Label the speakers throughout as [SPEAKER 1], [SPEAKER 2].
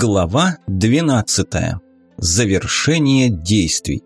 [SPEAKER 1] Глава 12. Завершение действий.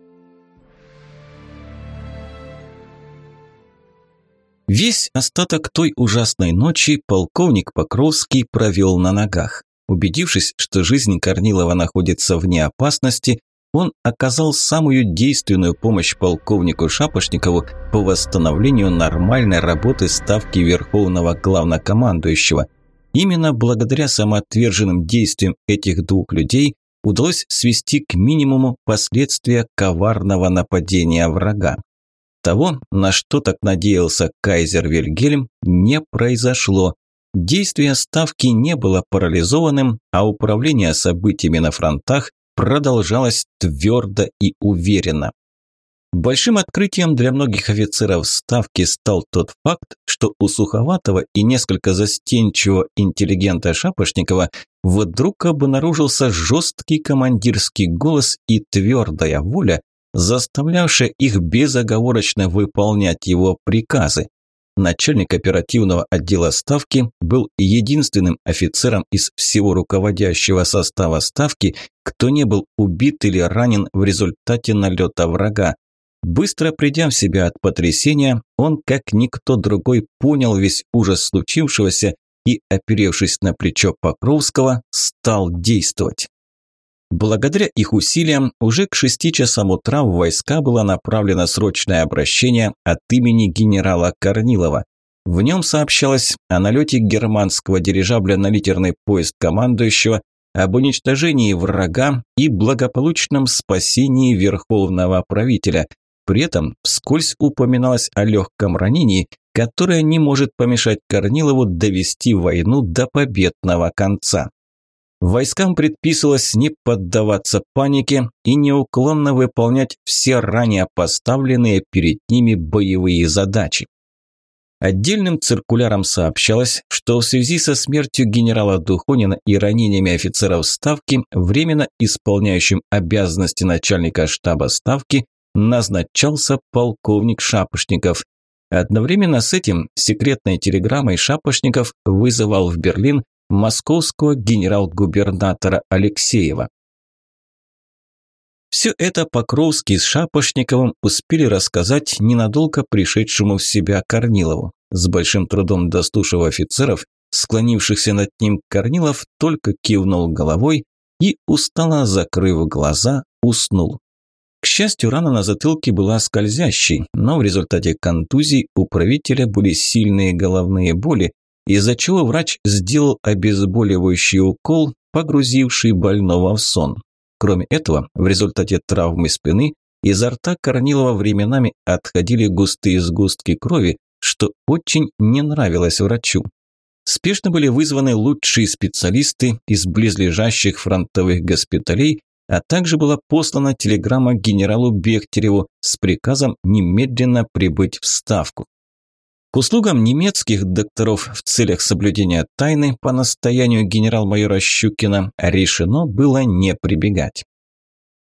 [SPEAKER 1] Весь остаток той ужасной ночи полковник Покровский провел на ногах. Убедившись, что жизнь Корнилова находится вне опасности, он оказал самую действенную помощь полковнику Шапошникову по восстановлению нормальной работы ставки Верховного Главнокомандующего – Именно благодаря самоотверженным действиям этих двух людей удалось свести к минимуму последствия коварного нападения врага. Того, на что так надеялся кайзер Вильгельм, не произошло. Действие ставки не было парализованным, а управление событиями на фронтах продолжалось твердо и уверенно. Большим открытием для многих офицеров ставки стал тот факт, что у суховатого и несколько застенчивого интеллигента Шапошникова вдруг обнаружился жесткий командирский голос и твердая воля, заставлявшая их безоговорочно выполнять его приказы. Начальник оперативного отдела Ставки был единственным офицером из всего руководящего состава Ставки, кто не был убит или ранен в результате налета врага. Быстро придя в себя от потрясения, он, как никто другой, понял весь ужас случившегося и, оперевшись на плечо Покровского, стал действовать. Благодаря их усилиям, уже к шести часам утра в войска было направлено срочное обращение от имени генерала Корнилова. В нем сообщалось о налете германского дирижабля на литерный поезд командующего, об уничтожении врага и благополучном спасении верховного правителя – при этом вскользь упоминалось о легком ранении, которое не может помешать Корнилову довести войну до победного конца. Войскам предписывалось не поддаваться панике и неуклонно выполнять все ранее поставленные перед ними боевые задачи. Отдельным циркуляром сообщалось, что в связи со смертью генерала Духонина и ранениями офицеров Ставки, временно исполняющим обязанности начальника штаба Ставки, назначался полковник Шапошников. Одновременно с этим секретной телеграммой Шапошников вызывал в Берлин московского генерал-губернатора Алексеева. Все это Покровский с Шапошниковым успели рассказать ненадолго пришедшему в себя Корнилову. С большим трудом дослушав офицеров, склонившихся над ним Корнилов только кивнул головой и, устало закрыв глаза, уснул. К счастью, рана на затылке была скользящей, но в результате контузий у правителя были сильные головные боли, из-за чего врач сделал обезболивающий укол, погрузивший больного в сон. Кроме этого, в результате травмы спины изо рта Корнилова временами отходили густые сгустки крови, что очень не нравилось врачу. Спешно были вызваны лучшие специалисты из близлежащих фронтовых госпиталей а также была послана телеграмма генералу Бехтереву с приказом немедленно прибыть в Ставку. К услугам немецких докторов в целях соблюдения тайны по настоянию генерал-майора Щукина решено было не прибегать.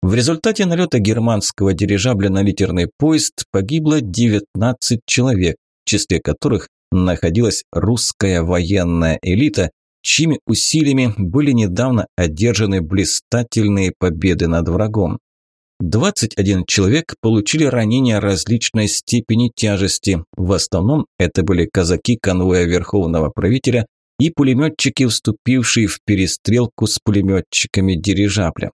[SPEAKER 1] В результате налета германского дирижабля на литерный поезд погибло 19 человек, в числе которых находилась русская военная элита, чьими усилиями были недавно одержаны блистательные победы над врагом. 21 человек получили ранения различной степени тяжести. В основном это были казаки конвоя Верховного правителя и пулеметчики, вступившие в перестрелку с пулеметчиками дирижабля.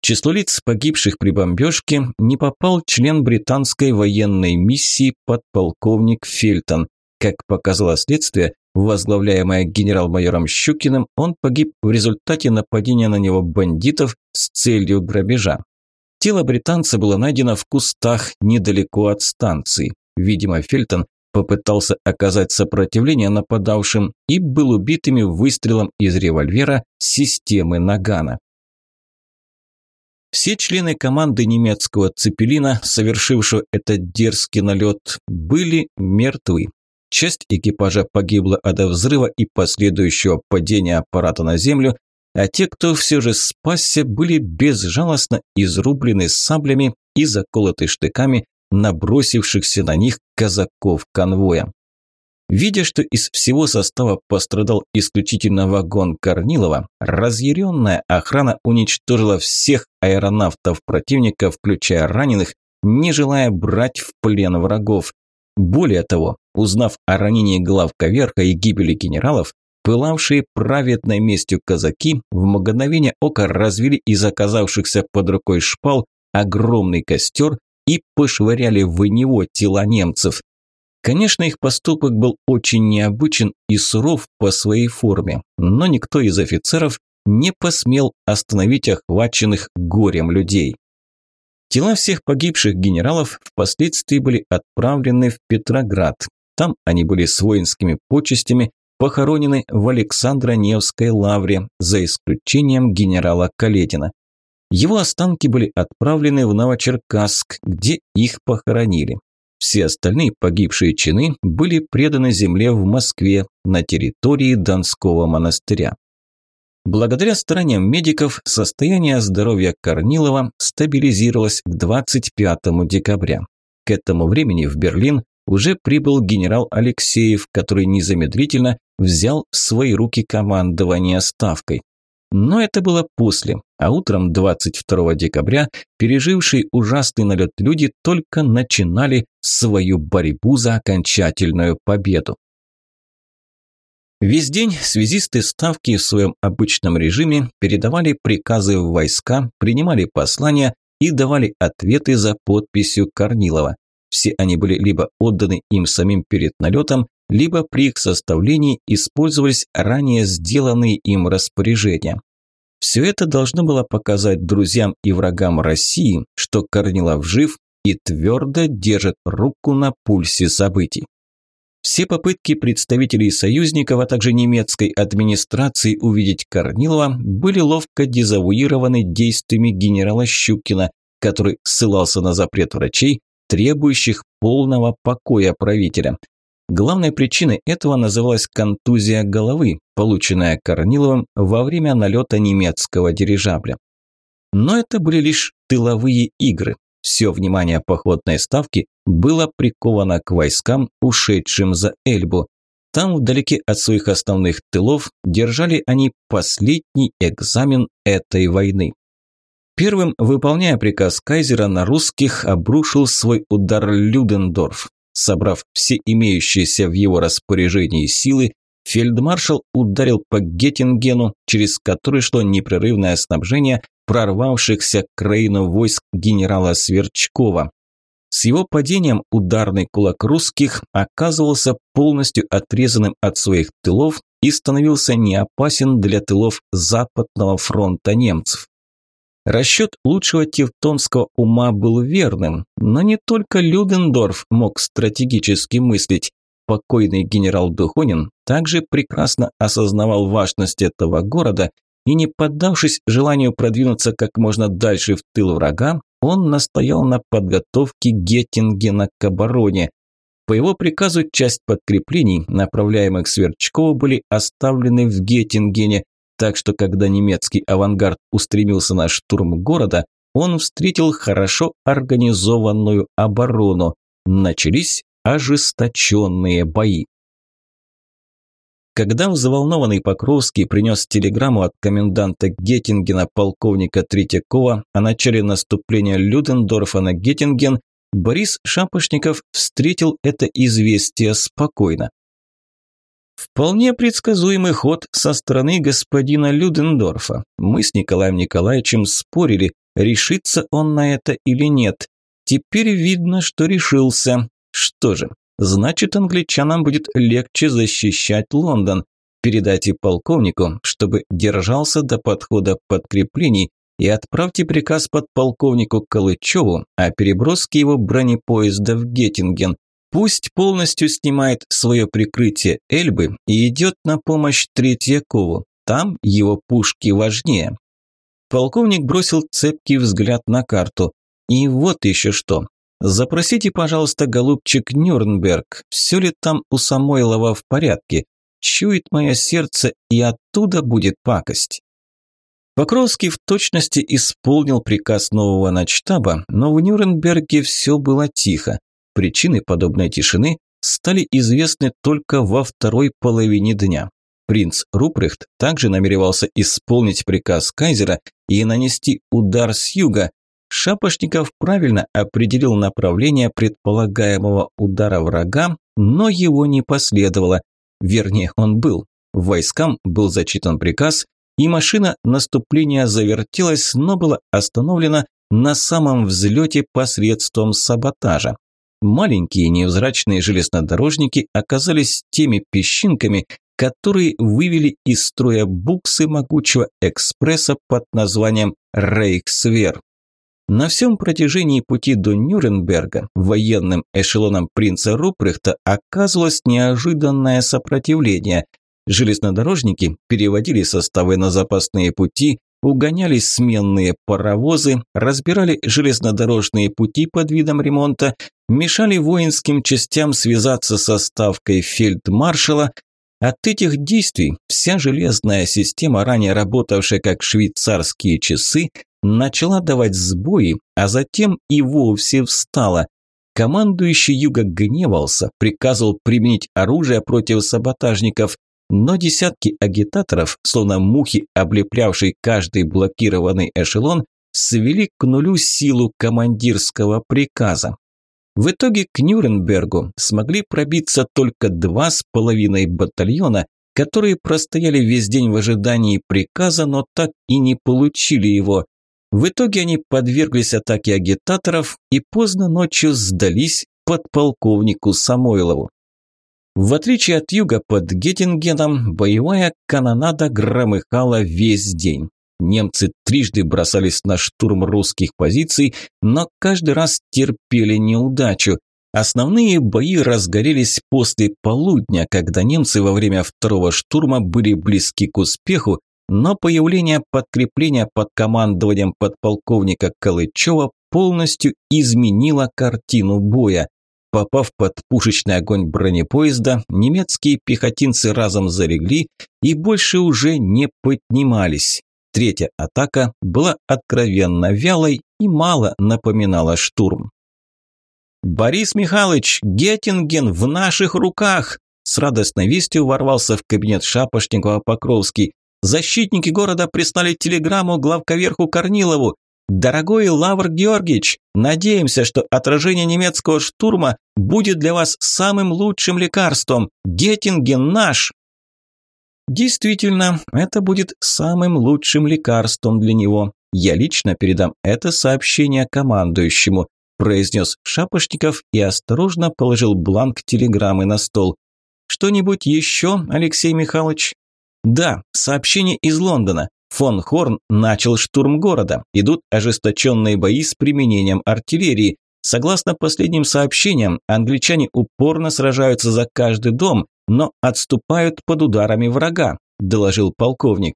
[SPEAKER 1] В число лиц, погибших при бомбежке, не попал член британской военной миссии подполковник Фельтон. Как показало следствие, возглавляемая генерал-майором Щукиным, он погиб в результате нападения на него бандитов с целью грабежа. Тело британца было найдено в кустах недалеко от станции. Видимо, Фельтон попытался оказать сопротивление нападавшим и был убитыми выстрелом из револьвера системы Нагана. Все члены команды немецкого «Цепелина», совершившего этот дерзкий налет, были мертвы. Часть экипажа погибла от взрыва и последующего падения аппарата на землю, а те, кто все же спасся, были безжалостно изрублены саблями и заколоты штыками набросившихся на них казаков конвоя. Видя, что из всего состава пострадал исключительно вагон Корнилова, разъяренная охрана уничтожила всех аэронавтов противника, включая раненых, не желая брать в плен врагов. Более того, узнав о ранении главковерха и гибели генералов, пылавшие праведной местью казаки в мгновение ока развели из оказавшихся под рукой шпал огромный костер и пошвыряли в него тела немцев. Конечно, их поступок был очень необычен и суров по своей форме, но никто из офицеров не посмел остановить охваченных горем людей. Тела всех погибших генералов впоследствии были отправлены в Петроград. Там они были с воинскими почестями похоронены в Александро-Невской лавре, за исключением генерала Каледина. Его останки были отправлены в Новочеркасск, где их похоронили. Все остальные погибшие чины были преданы земле в Москве на территории Донского монастыря. Благодаря стараниям медиков состояние здоровья Корнилова стабилизировалось к 25 декабря. К этому времени в Берлин уже прибыл генерал Алексеев, который незамедлительно взял в свои руки командование ставкой. Но это было после, а утром 22 декабря пережившие ужасный налет люди только начинали свою борьбу за окончательную победу. Весь день связисты ставки в своем обычном режиме передавали приказы в войска, принимали послания и давали ответы за подписью Корнилова. Все они были либо отданы им самим перед налетом, либо при их составлении использовались ранее сделанные им распоряжения. Все это должно было показать друзьям и врагам России, что Корнилов жив и твердо держит руку на пульсе событий. Все попытки представителей союзников, а также немецкой администрации увидеть Корнилова были ловко дезавуированы действиями генерала Щукина, который ссылался на запрет врачей, требующих полного покоя правителя. Главной причиной этого называлась контузия головы, полученная Корниловым во время налета немецкого дирижабля. Но это были лишь тыловые игры. Все внимание походной ставки было приковано к войскам, ушедшим за Эльбу. Там, вдалеке от своих основных тылов, держали они последний экзамен этой войны. Первым, выполняя приказ кайзера на русских, обрушил свой удар Людендорф. Собрав все имеющиеся в его распоряжении силы, фельдмаршал ударил по Геттингену, через который шло непрерывное снабжение прорвавшихся к Рейну войск генерала Сверчкова. С его падением ударный кулак русских оказывался полностью отрезанным от своих тылов и становился неопасен для тылов Западного фронта немцев. Расчет лучшего тевтонского ума был верным, но не только Людендорф мог стратегически мыслить. Покойный генерал Духонин также прекрасно осознавал важность этого города и, не поддавшись желанию продвинуться как можно дальше в тыл врага, он настоял на подготовке Геттингена к обороне. По его приказу часть подкреплений, направляемых Сверчкову, были оставлены в Геттингене, так что когда немецкий авангард устремился на штурм города, он встретил хорошо организованную оборону. Начались ожесточенные бои. Когда взволнованный Покровский принес телеграмму от коменданта Геттингена полковника Третьякова о начале наступления Людендорфа на Геттинген, Борис Шапошников встретил это известие спокойно. Вполне предсказуемый ход со стороны господина Людендорфа. Мы с Николаем Николаевичем спорили, решится он на это или нет. Теперь видно, что решился. Что же, значит англичанам будет легче защищать Лондон. Передайте полковнику, чтобы держался до подхода подкреплений и отправьте приказ подполковнику Калычеву о переброске его бронепоезда в Геттинген. Пусть полностью снимает свое прикрытие Эльбы и идет на помощь Третьякову. Там его пушки важнее. Полковник бросил цепкий взгляд на карту. И вот еще что. Запросите, пожалуйста, голубчик Нюрнберг, все ли там у Самойлова в порядке. Чует мое сердце, и оттуда будет пакость. Покровский в точности исполнил приказ нового начштаба, но в Нюрнберге все было тихо. Причиной подобной тишины стали известны только во второй половине дня. Принц Рупрехт также намеревался исполнить приказ кайзера и нанести удар с юга. Шапошников правильно определил направление предполагаемого удара врага, но его не последовало. Вернее, он был. Войскам был зачитан приказ, и машина наступления завертелась, но была остановлена на самом взлете посредством саботажа. Маленькие невзрачные железнодорожники оказались теми песчинками, которые вывели из строя буксы могучего экспресса под названием «Рейхсвер». На всем протяжении пути до Нюрнберга военным эшелоном принца Рупрехта оказывалось неожиданное сопротивление. Железнодорожники переводили составы на запасные пути, угонялись сменные паровозы, разбирали железнодорожные пути под видом ремонта, мешали воинским частям связаться со ставкой фельдмаршала. От этих действий вся железная система, ранее работавшая как швейцарские часы, начала давать сбои, а затем и вовсе встала. Командующий Юга гневался, приказывал применить оружие против саботажников, но десятки агитаторов, словно мухи, облеплявшие каждый блокированный эшелон, свели к нулю силу командирского приказа. В итоге к Нюрнбергу смогли пробиться только два с половиной батальона, которые простояли весь день в ожидании приказа, но так и не получили его. В итоге они подверглись атаке агитаторов и поздно ночью сдались подполковнику Самойлову. В отличие от юга под Геттингеном, боевая канонада громыхала весь день. Немцы трижды бросались на штурм русских позиций, но каждый раз терпели неудачу. Основные бои разгорелись после полудня, когда немцы во время второго штурма были близки к успеху, но появление подкрепления под командованием подполковника Калычева полностью изменило картину боя. Попав под пушечный огонь бронепоезда, немецкие пехотинцы разом залегли и больше уже не поднимались. Третья атака была откровенно вялой и мало напоминала штурм. «Борис Михайлович, Геттинген в наших руках!» С радостной вестью ворвался в кабинет Шапошникова Покровский. «Защитники города прислали телеграмму главковерху Корнилову. Дорогой Лавр Георгиевич, надеемся, что отражение немецкого штурма будет для вас самым лучшим лекарством. Геттинген наш!» Действительно, это будет самым лучшим лекарством для него. Я лично передам это сообщение командующему, произнес Шапошников и осторожно положил бланк телеграммы на стол. Что-нибудь еще, Алексей Михайлович? Да, сообщение из Лондона. Фон Хорн начал штурм города. Идут ожесточенные бои с применением артиллерии. Согласно последним сообщениям, англичане упорно сражаются за каждый дом, но отступают под ударами врага, доложил полковник.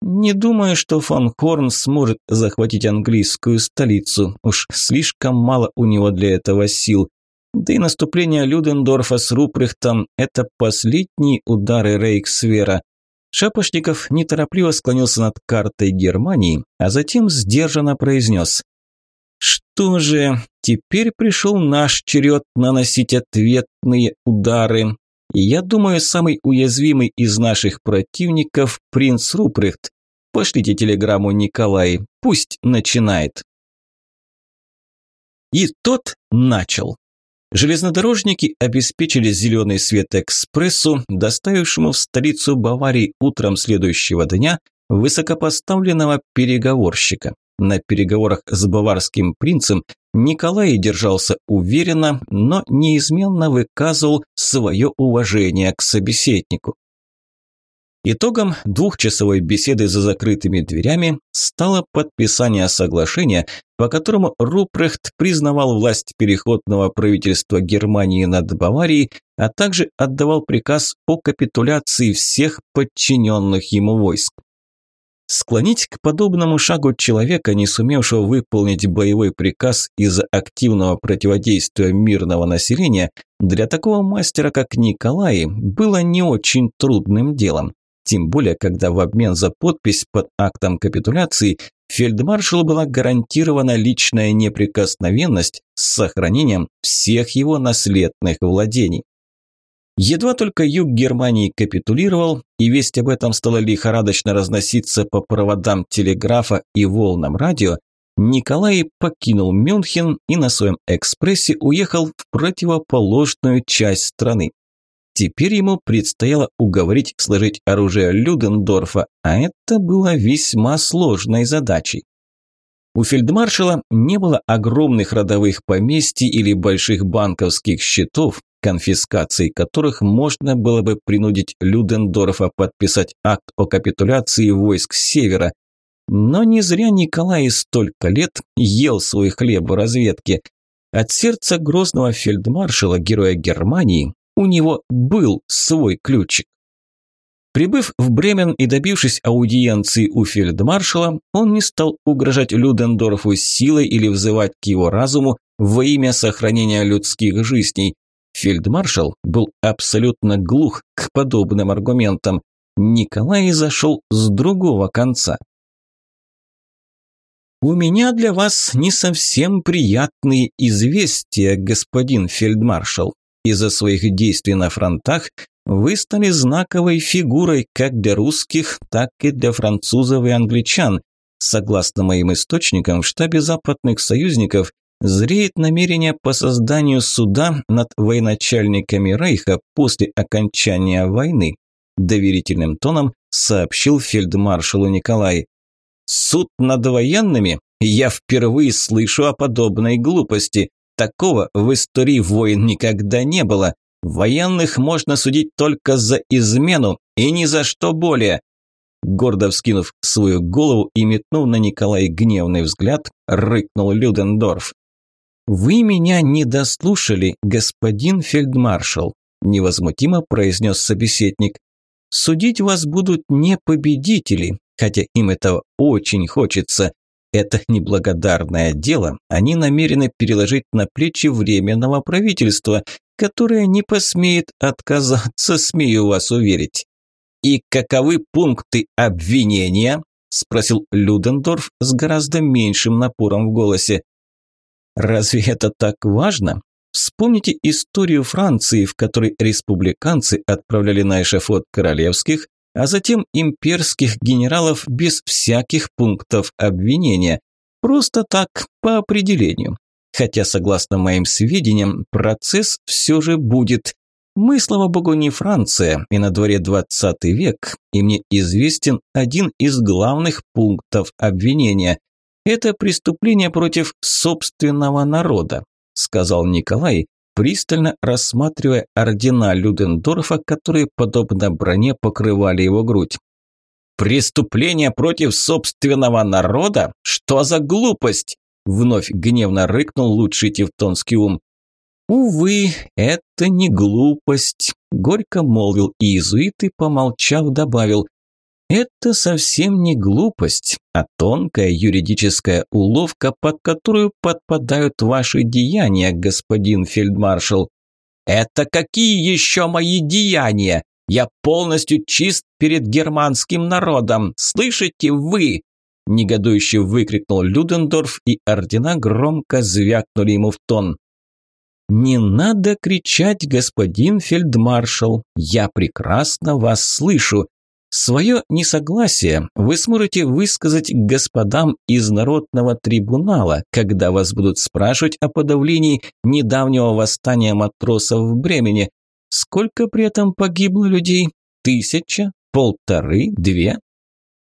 [SPEAKER 1] Не думаю, что фон Хорн сможет захватить английскую столицу. Уж слишком мало у него для этого сил. Да и наступление Людендорфа с Рупрехтом – это последние удары Рейхсвера. Шапошников неторопливо склонился над картой Германии, а затем сдержанно произнес. «Что же, теперь пришел наш черед наносить ответные удары. Я думаю, самый уязвимый из наших противников – принц Рупрехт. Пошлите телеграмму Николай, пусть начинает». И тот начал. Железнодорожники обеспечили зеленый свет экспрессу, доставившему в столицу Баварии утром следующего дня высокопоставленного переговорщика. На переговорах с баварским принцем Николай держался уверенно, но неизменно выказывал свое уважение к собеседнику. Итогом двухчасовой беседы за закрытыми дверями стало подписание соглашения, по которому Рупрехт признавал власть переходного правительства Германии над Баварией, а также отдавал приказ о капитуляции всех подчиненных ему войск. Склонить к подобному шагу человека, не сумевшего выполнить боевой приказ из-за активного противодействия мирного населения, для такого мастера, как Николай, было не очень трудным делом. Тем более, когда в обмен за подпись под актом капитуляции фельдмаршалу была гарантирована личная неприкосновенность, с сохранением всех его наследных владений. Едва только юг Германии капитулировал, и весть об этом стала лихорадочно разноситься по проводам телеграфа и волнам радио, Николай покинул Мюнхен и на своем экспрессе уехал в противоположную часть страны. Теперь ему предстояло уговорить сложить оружие Людендорфа, а это было весьма сложной задачей. У фельдмаршала не было огромных родовых поместий или больших банковских счетов, конфискацией которых можно было бы принудить Людендорфа подписать акт о капитуляции войск Севера. Но не зря Николай столько лет ел свой хлеб в разведке. От сердца грозного фельдмаршала, героя Германии, у него был свой ключик. Прибыв в Бремен и добившись аудиенции у фельдмаршала, он не стал угрожать Людендорфу силой или взывать к его разуму во имя сохранения людских жизней. Фельдмаршал был абсолютно глух к подобным аргументам. Николай зашел с другого конца. «У меня для вас не совсем приятные известия, господин фельдмаршал. Из-за своих действий на фронтах вы стали знаковой фигурой как для русских, так и для французов и англичан. Согласно моим источникам, в штабе западных союзников зреет намерение по созданию суда над военачальниками Рейха после окончания войны, доверительным тоном сообщил фельдмаршалу Николай. Суд над военными? Я впервые слышу о подобной глупости. Такого в истории войн никогда не было. Военных можно судить только за измену и ни за что более. Гордо вскинув свою голову и метнув на Николая гневный взгляд, рыкнул Людендорф. «Вы меня не дослушали, господин фельдмаршал», – невозмутимо произнес собеседник. «Судить вас будут не победители, хотя им этого очень хочется. Это неблагодарное дело они намерены переложить на плечи временного правительства, которое не посмеет отказаться, смею вас уверить. «И каковы пункты обвинения?» – спросил Людендорф с гораздо меньшим напором в голосе. «Разве это так важно? Вспомните историю Франции, в которой республиканцы отправляли на эшафот королевских, а затем имперских генералов без всяких пунктов обвинения. Просто так, по определению. Хотя, согласно моим сведениям, процесс все же будет. Мы, слава богу, не Франция, и на дворе 20 век, и мне известен один из главных пунктов обвинения. Это преступление против собственного народа, сказал Николай, пристально рассматривая ордена Людендорфа, которые, подобно броне, покрывали его грудь. «Преступление против собственного народа? Что за глупость?» Вновь гневно рыкнул лучший тевтонский ум. «Увы, это не глупость», – горько молвил иезуит и, помолчав, добавил. Это совсем не глупость, а тонкая юридическая уловка, под которую подпадают ваши деяния, господин фельдмаршал. Это какие еще мои деяния? Я полностью чист перед германским народом. Слышите вы? Негодующе выкрикнул Людендорф, и ордена громко звякнули ему в тон. «Не надо кричать, господин фельдмаршал, я прекрасно вас слышу. Свое несогласие вы сможете высказать господам из Народного трибунала, когда вас будут спрашивать о подавлении недавнего восстания матросов в Бремени. Сколько при этом погибло людей? Тысяча? Полторы? Две?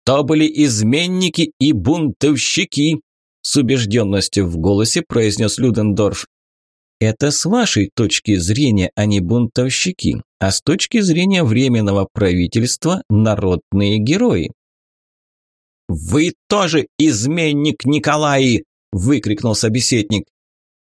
[SPEAKER 1] То были изменники и бунтовщики, с убежденностью в голосе произнес Людендорф. Это с вашей точки зрения они бунтовщики, а с точки зрения временного правительства – народные герои. «Вы тоже изменник, Николай!» – выкрикнул собеседник.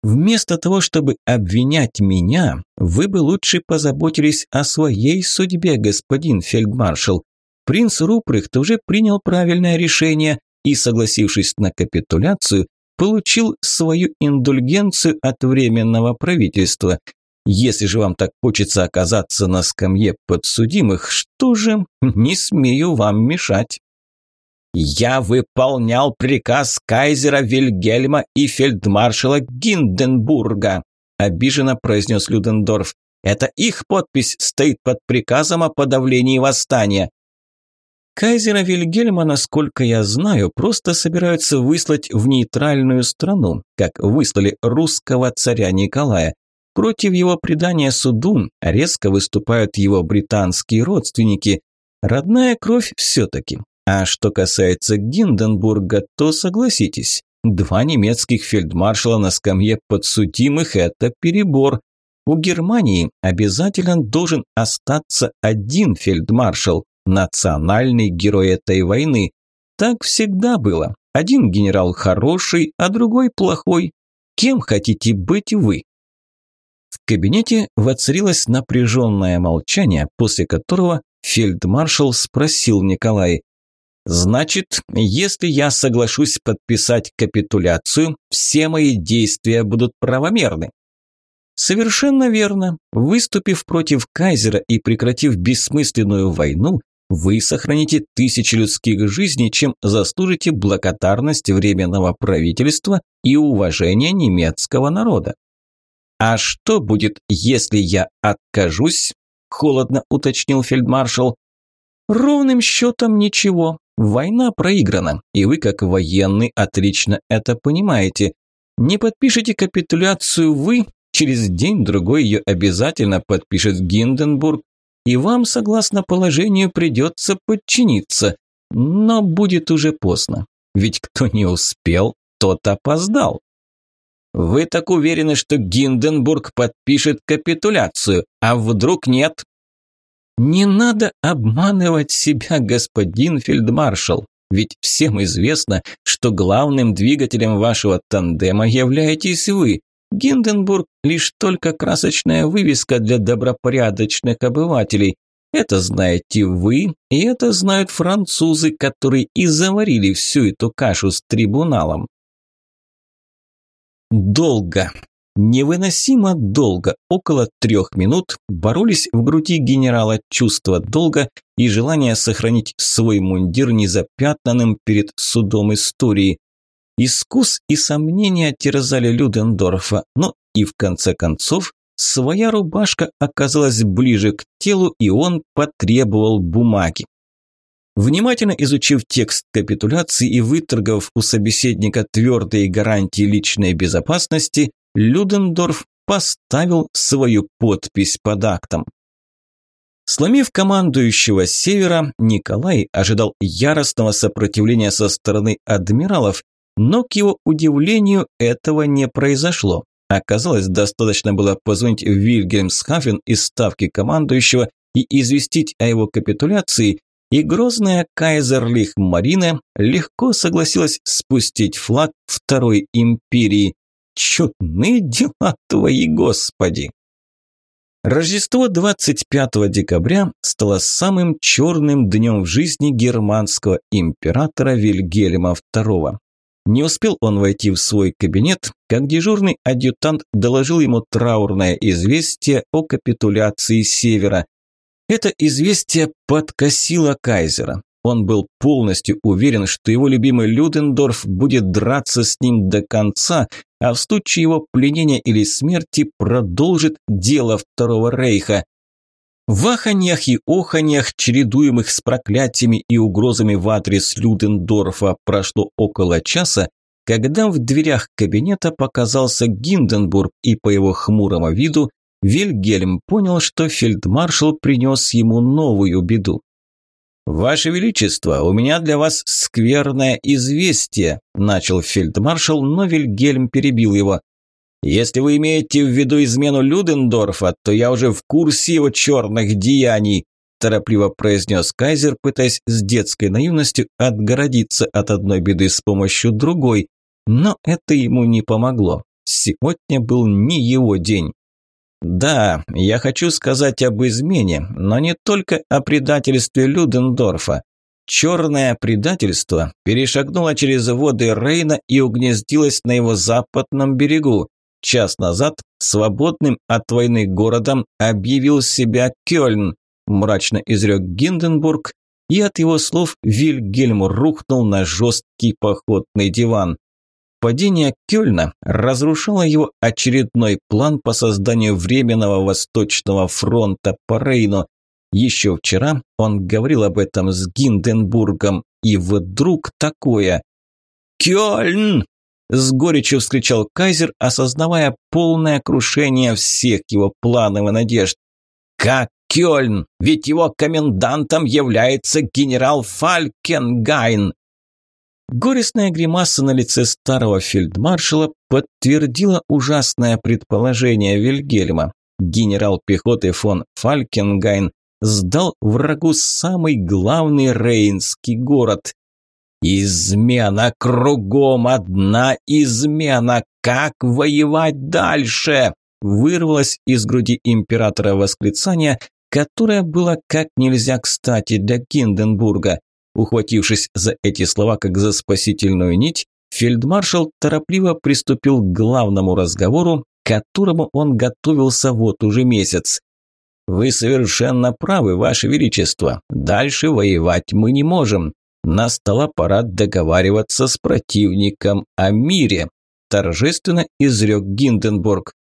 [SPEAKER 1] «Вместо того, чтобы обвинять меня, вы бы лучше позаботились о своей судьбе, господин фельдмаршал. Принц Руприхт уже принял правильное решение и, согласившись на капитуляцию, получил свою индульгенцию от Временного правительства. Если же вам так хочется оказаться на скамье подсудимых, что же, не смею вам мешать. «Я выполнял приказ кайзера Вильгельма и фельдмаршала Гинденбурга», обиженно произнес Людендорф. «Это их подпись стоит под приказом о подавлении восстания». Кайзера Вильгельма, насколько я знаю, просто собираются выслать в нейтральную страну, как выслали русского царя Николая. Против его предания суду резко выступают его британские родственники. Родная кровь все-таки. А что касается Гинденбурга, то согласитесь, два немецких фельдмаршала на скамье подсудимых – это перебор. У Германии обязательно должен остаться один фельдмаршал, национальный герой этой войны. Так всегда было. Один генерал хороший, а другой плохой. Кем хотите быть вы? В кабинете воцарилось напряженное молчание, после которого фельдмаршал спросил Николая, «Значит, если я соглашусь подписать капитуляцию, все мои действия будут правомерны?» Совершенно верно. Выступив против кайзера и прекратив бессмысленную войну, вы сохраните тысячи людских жизней, чем заслужите благодарность Временного правительства и уважение немецкого народа. «А что будет, если я откажусь?» – холодно уточнил фельдмаршал. «Ровным счетом ничего. Война проиграна, и вы, как военный, отлично это понимаете. Не подпишите капитуляцию вы, через день-другой ее обязательно подпишет Гинденбург, и вам, согласно положению, придется подчиниться. Но будет уже поздно, ведь кто не успел, тот опоздал. Вы так уверены, что Гинденбург подпишет капитуляцию, а вдруг нет? Не надо обманывать себя, господин фельдмаршал. Ведь всем известно, что главным двигателем вашего тандема являетесь вы. Гинденбург – лишь только красочная вывеска для добропорядочных обывателей. Это знаете вы, и это знают французы, которые и заварили всю эту кашу с трибуналом. Долго, невыносимо долго, около трех минут, боролись в груди генерала чувство долга и желание сохранить свой мундир незапятнанным перед судом истории. Искус и сомнения терзали Людендорфа, но и в конце концов своя рубашка оказалась ближе к телу, и он потребовал бумаги. Внимательно изучив текст капитуляции и выторгав у собеседника твердые гарантии личной безопасности, Людендорф поставил свою подпись под актом. Сломив командующего севера, Николай ожидал яростного сопротивления со стороны адмиралов, но, к его удивлению, этого не произошло. Оказалось, достаточно было позвонить в Вильгельмсхафен из ставки командующего и известить о его капитуляции, и грозная кайзерлих Марина легко согласилась спустить флаг Второй империи. Чудные дела твои, Господи! Рождество 25 декабря стало самым черным днем в жизни германского императора Вильгельма II. Не успел он войти в свой кабинет, как дежурный адъютант доложил ему траурное известие о капитуляции Севера. Это известие подкосило Кайзера. Он был полностью уверен, что его любимый Людендорф будет драться с ним до конца, а в случае его пленения или смерти продолжит дело Второго Рейха. В аханьях и оханьях, чередуемых с проклятиями и угрозами в адрес Людендорфа, прошло около часа, когда в дверях кабинета показался Гинденбург, и по его хмурому виду Вильгельм понял, что фельдмаршал принес ему новую беду. «Ваше Величество, у меня для вас скверное известие», – начал фельдмаршал, но Вильгельм перебил его. Если вы имеете в виду измену Людендорфа, то я уже в курсе его черных деяний», торопливо произнес Кайзер, пытаясь с детской наивностью отгородиться от одной беды с помощью другой. Но это ему не помогло. Сегодня был не его день. «Да, я хочу сказать об измене, но не только о предательстве Людендорфа. Черное предательство перешагнуло через воды Рейна и угнездилось на его западном берегу. Час назад свободным от войны городом объявил себя Кёльн, мрачно изрек Гинденбург, и от его слов Вильгельм рухнул на жесткий походный диван. Падение Кёльна разрушало его очередной план по созданию Временного Восточного фронта по Рейну. Еще вчера он говорил об этом с Гинденбургом, и вдруг такое. «Кёльн!» – с горечью вскричал Кайзер, осознавая полное крушение всех его планов и надежд. «Как Кёльн? Ведь его комендантом является генерал Фалькенгайн!» Горестная гримаса на лице старого фельдмаршала подтвердила ужасное предположение Вильгельма. Генерал пехоты фон Фалькенгайн сдал врагу самый главный рейнский город. «Измена кругом, одна измена! Как воевать дальше?» Вырвалось из груди императора восклицание, которое было как нельзя кстати для Кинденбурга. Ухватившись за эти слова как за спасительную нить, фельдмаршал торопливо приступил к главному разговору, которому он готовился вот уже месяц. «Вы совершенно правы, Ваше Величество. Дальше воевать мы не можем. Настала пора договариваться с противником о мире», торжественно изрек Гинденбург.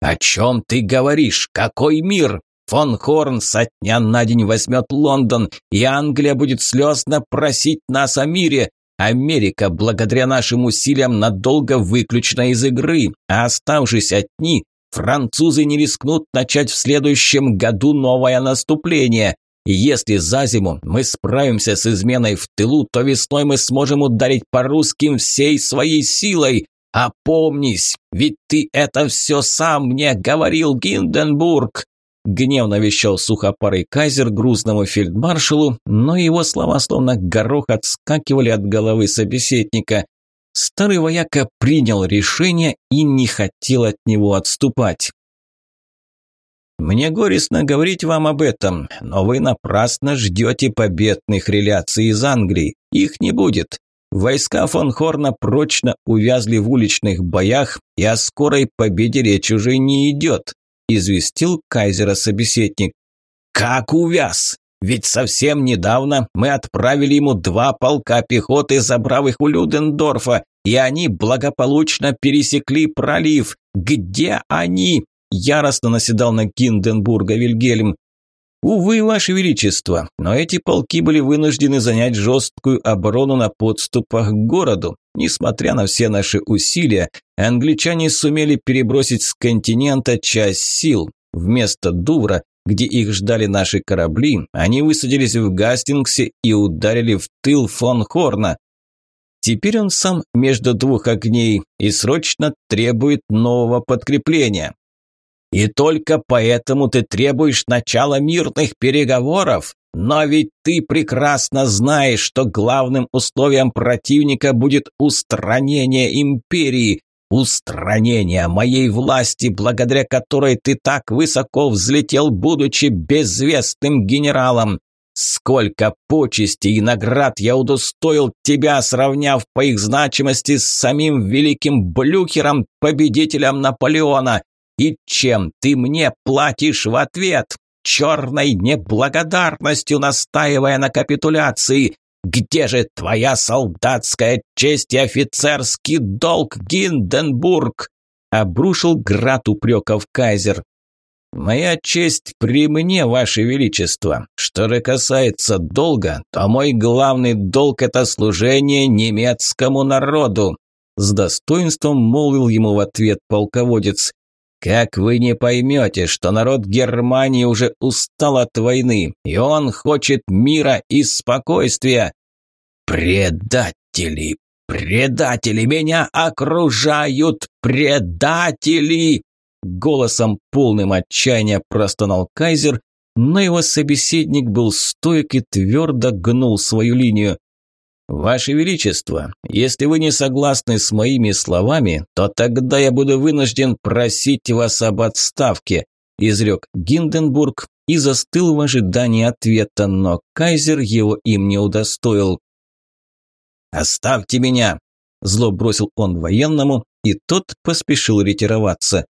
[SPEAKER 1] «О чем ты говоришь? Какой мир? Фон Хорн со дня на день возьмет Лондон, и Англия будет слезно просить нас о мире. Америка, благодаря нашим усилиям, надолго выключена из игры, а оставшись одни, французы не рискнут начать в следующем году новое наступление. Если за зиму мы справимся с изменой в тылу, то весной мы сможем ударить по русским всей своей силой. Опомнись, ведь ты это все сам мне говорил, Гинденбург. Гневно вещал сухопарый кайзер грузному фельдмаршалу, но его слова словно горох отскакивали от головы собеседника. Старый вояка принял решение и не хотел от него отступать. «Мне горестно говорить вам об этом, но вы напрасно ждете победных реляций из Англии. Их не будет. Войска фон Хорна прочно увязли в уличных боях, и о скорой победе речь уже не идет известил кайзера собеседник. «Как увяз! Ведь совсем недавно мы отправили ему два полка пехоты, забрав их у Людендорфа, и они благополучно пересекли пролив. Где они?» Яростно наседал на Гинденбурга Вильгельм. Увы, Ваше Величество, но эти полки были вынуждены занять жесткую оборону на подступах к городу. Несмотря на все наши усилия, англичане сумели перебросить с континента часть сил. Вместо Дувра, где их ждали наши корабли, они высадились в Гастингсе и ударили в тыл фон Хорна. Теперь он сам между двух огней и срочно требует нового подкрепления. И только поэтому ты требуешь начала мирных переговоров? Но ведь ты прекрасно знаешь, что главным условием противника будет устранение империи, устранение моей власти, благодаря которой ты так высоко взлетел, будучи безвестным генералом. Сколько почестей и наград я удостоил тебя, сравняв по их значимости с самим великим Блюхером, победителем Наполеона. И чем ты мне платишь в ответ? Черной неблагодарностью настаивая на капитуляции. Где же твоя солдатская честь и офицерский долг, Гинденбург? Обрушил град упреков кайзер. «Моя честь при мне, Ваше Величество. Что же касается долга, то мой главный долг – это служение немецкому народу», – с достоинством молвил ему в ответ полководец. Как вы не поймете, что народ Германии уже устал от войны, и он хочет мира и спокойствия? Предатели, предатели, меня окружают предатели! Голосом полным отчаяния простонал кайзер, но его собеседник был стойк и твердо гнул свою линию. «Ваше Величество, если вы не согласны с моими словами, то тогда я буду вынужден просить вас об отставке», изрек Гинденбург и застыл в ожидании ответа, но кайзер его им не удостоил. «Оставьте меня!» – зло бросил он военному, и тот поспешил ретироваться.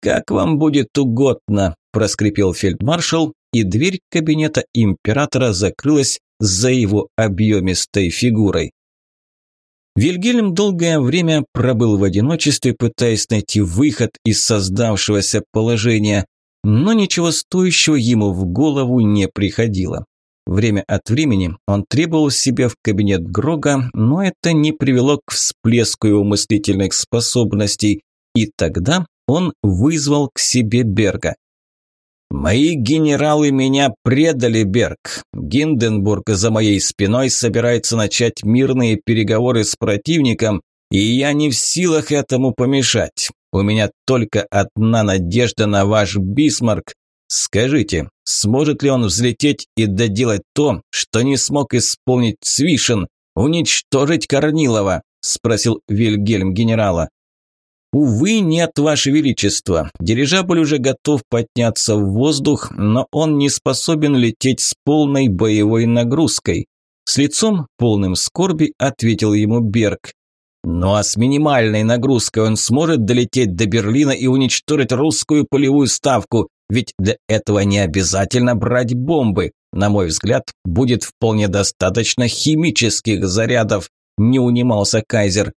[SPEAKER 1] «Как вам будет угодно», – проскрипел фельдмаршал, и дверь кабинета императора закрылась за его объемистой фигурой. Вильгельм долгое время пробыл в одиночестве, пытаясь найти выход из создавшегося положения, но ничего стоящего ему в голову не приходило. Время от времени он требовал себя в кабинет Грога, но это не привело к всплеску его мыслительных способностей, и тогда он вызвал к себе Берга. «Мои генералы меня предали, Берг. Гинденбург за моей спиной собирается начать мирные переговоры с противником, и я не в силах этому помешать. У меня только одна надежда на ваш Бисмарк. Скажите, сможет ли он взлететь и доделать то, что не смог исполнить Свишин, уничтожить Корнилова?» – спросил Вильгельм генерала. «Увы, нет, Ваше Величество. Дирижабль уже готов подняться в воздух, но он не способен лететь с полной боевой нагрузкой». С лицом, полным скорби, ответил ему Берг. «Ну а с минимальной нагрузкой он сможет долететь до Берлина и уничтожить русскую полевую ставку, ведь для этого не обязательно брать бомбы. На мой взгляд, будет вполне достаточно химических зарядов», – не унимался Кайзер.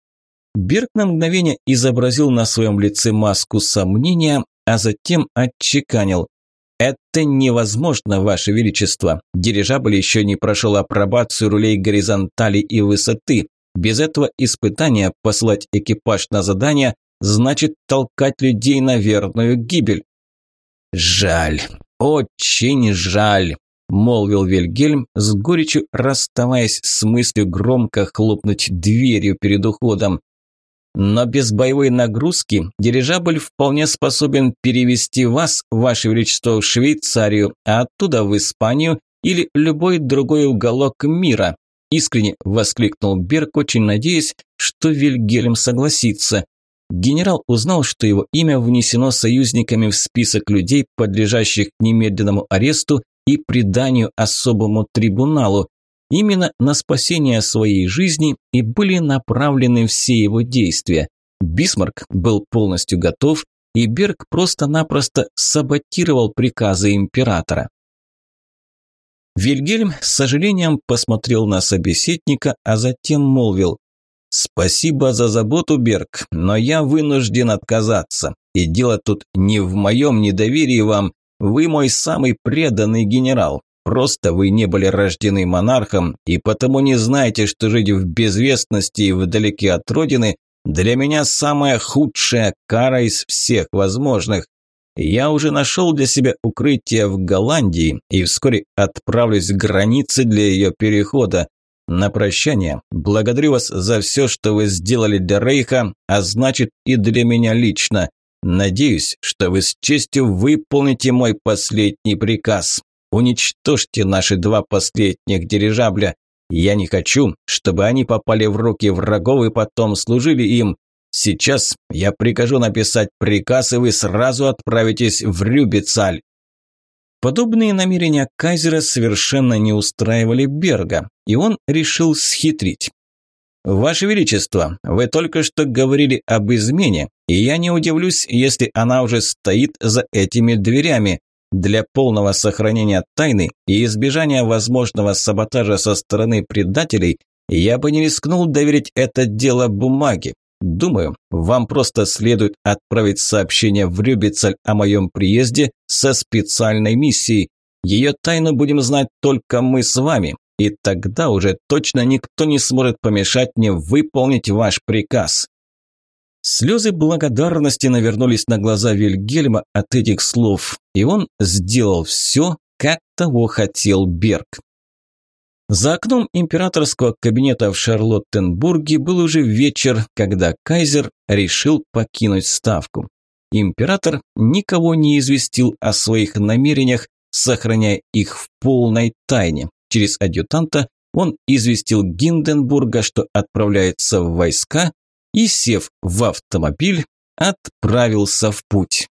[SPEAKER 1] Берг на мгновение изобразил на своем лице маску сомнения, а затем отчеканил. «Это невозможно, Ваше Величество. Дирижабль еще не прошел апробацию рулей горизонтали и высоты. Без этого испытания послать экипаж на задание значит толкать людей на верную гибель». «Жаль, очень жаль», – молвил Вильгельм, с горечью расставаясь с мыслью громко хлопнуть дверью перед уходом. Но без боевой нагрузки дирижабль вполне способен перевести вас, Ваше Величество, в Швейцарию, а оттуда в Испанию или любой другой уголок мира. Искренне воскликнул Берг, очень надеясь, что Вильгельм согласится. Генерал узнал, что его имя внесено союзниками в список людей, подлежащих немедленному аресту и преданию особому трибуналу. Именно на спасение своей жизни и были направлены все его действия. Бисмарк был полностью готов, и Берг просто-напросто саботировал приказы императора. Вильгельм с сожалением посмотрел на собеседника, а затем молвил «Спасибо за заботу, Берг, но я вынужден отказаться. И дело тут не в моем недоверии вам. Вы мой самый преданный генерал. Просто вы не были рождены монархом и потому не знаете, что жить в безвестности и вдалеке от родины для меня самая худшая кара из всех возможных. Я уже нашел для себя укрытие в Голландии и вскоре отправлюсь к границе для ее перехода. На прощание благодарю вас за все, что вы сделали для Рейха, а значит и для меня лично. Надеюсь, что вы с честью выполните мой последний приказ. Уничтожьте наши два последних дирижабля. Я не хочу, чтобы они попали в руки врагов и потом служили им. Сейчас я прикажу написать приказ, и вы сразу отправитесь в Рюбицаль». Подобные намерения Кайзера совершенно не устраивали Берга, и он решил схитрить. «Ваше Величество, вы только что говорили об измене, и я не удивлюсь, если она уже стоит за этими дверями. Для полного сохранения тайны и избежания возможного саботажа со стороны предателей я бы не рискнул доверить это дело бумаге. Думаю, вам просто следует отправить сообщение в Рюбицаль о моем приезде со специальной миссией. Ее тайну будем знать только мы с вами, и тогда уже точно никто не сможет помешать мне выполнить ваш приказ. Слезы благодарности навернулись на глаза Вильгельма от этих слов, и он сделал все, как того хотел Берг. За окном императорского кабинета в Шарлоттенбурге был уже вечер, когда кайзер решил покинуть ставку. Император никого не известил о своих намерениях, сохраняя их в полной тайне. Через адъютанта он известил Гинденбурга, что отправляется в войска и, сев в автомобиль, отправился в путь.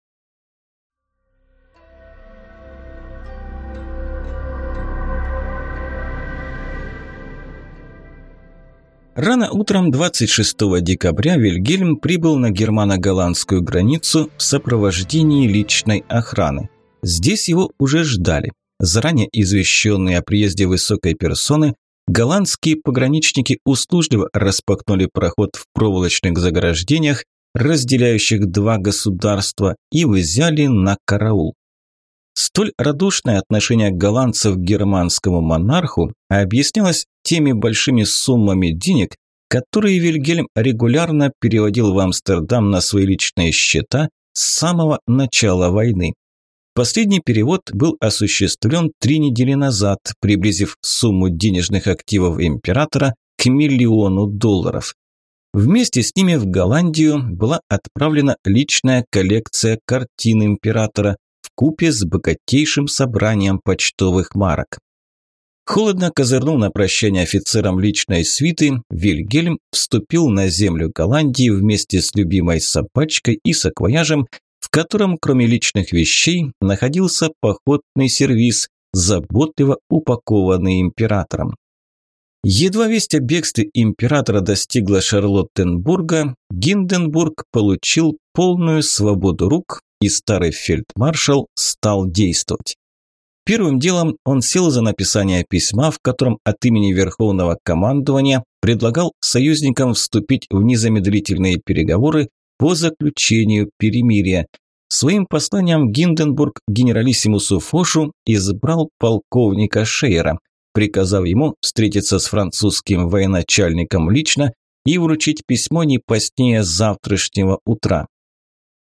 [SPEAKER 1] Рано утром 26 декабря Вильгельм прибыл на германо-голландскую границу в сопровождении личной охраны. Здесь его уже ждали. заранее извещенные о приезде высокой персоны, голландские пограничники услужливо распахнули проход в проволочных заграждениях, разделяющих два государства, и взяли на караул. Столь радушное отношение голландцев к германскому монарху объяснялось теми большими суммами денег, которые Вильгельм регулярно переводил в Амстердам на свои личные счета с самого начала войны. Последний перевод был осуществлен три недели назад, приблизив сумму денежных активов императора к миллиону долларов. Вместе с ними в Голландию была отправлена личная коллекция картин императора в купе с богатейшим собранием почтовых марок. Холодно козырнул на прощание офицерам личной свиты, Вильгельм вступил на землю Голландии вместе с любимой собачкой и саквояжем, в котором, кроме личных вещей, находился походный сервиз, заботливо упакованный императором. Едва весть о бегстве императора достигла Шарлоттенбурга, Гинденбург получил полную свободу рук, и старый фельдмаршал стал действовать. Первым делом он сел за написание письма, в котором от имени Верховного командования предлагал союзникам вступить в незамедлительные переговоры по заключению перемирия. Своим посланием Гинденбург генералиссимусу Фошу избрал полковника Шейера – приказав ему встретиться с французским военачальником лично и вручить письмо не позднее завтрашнего утра.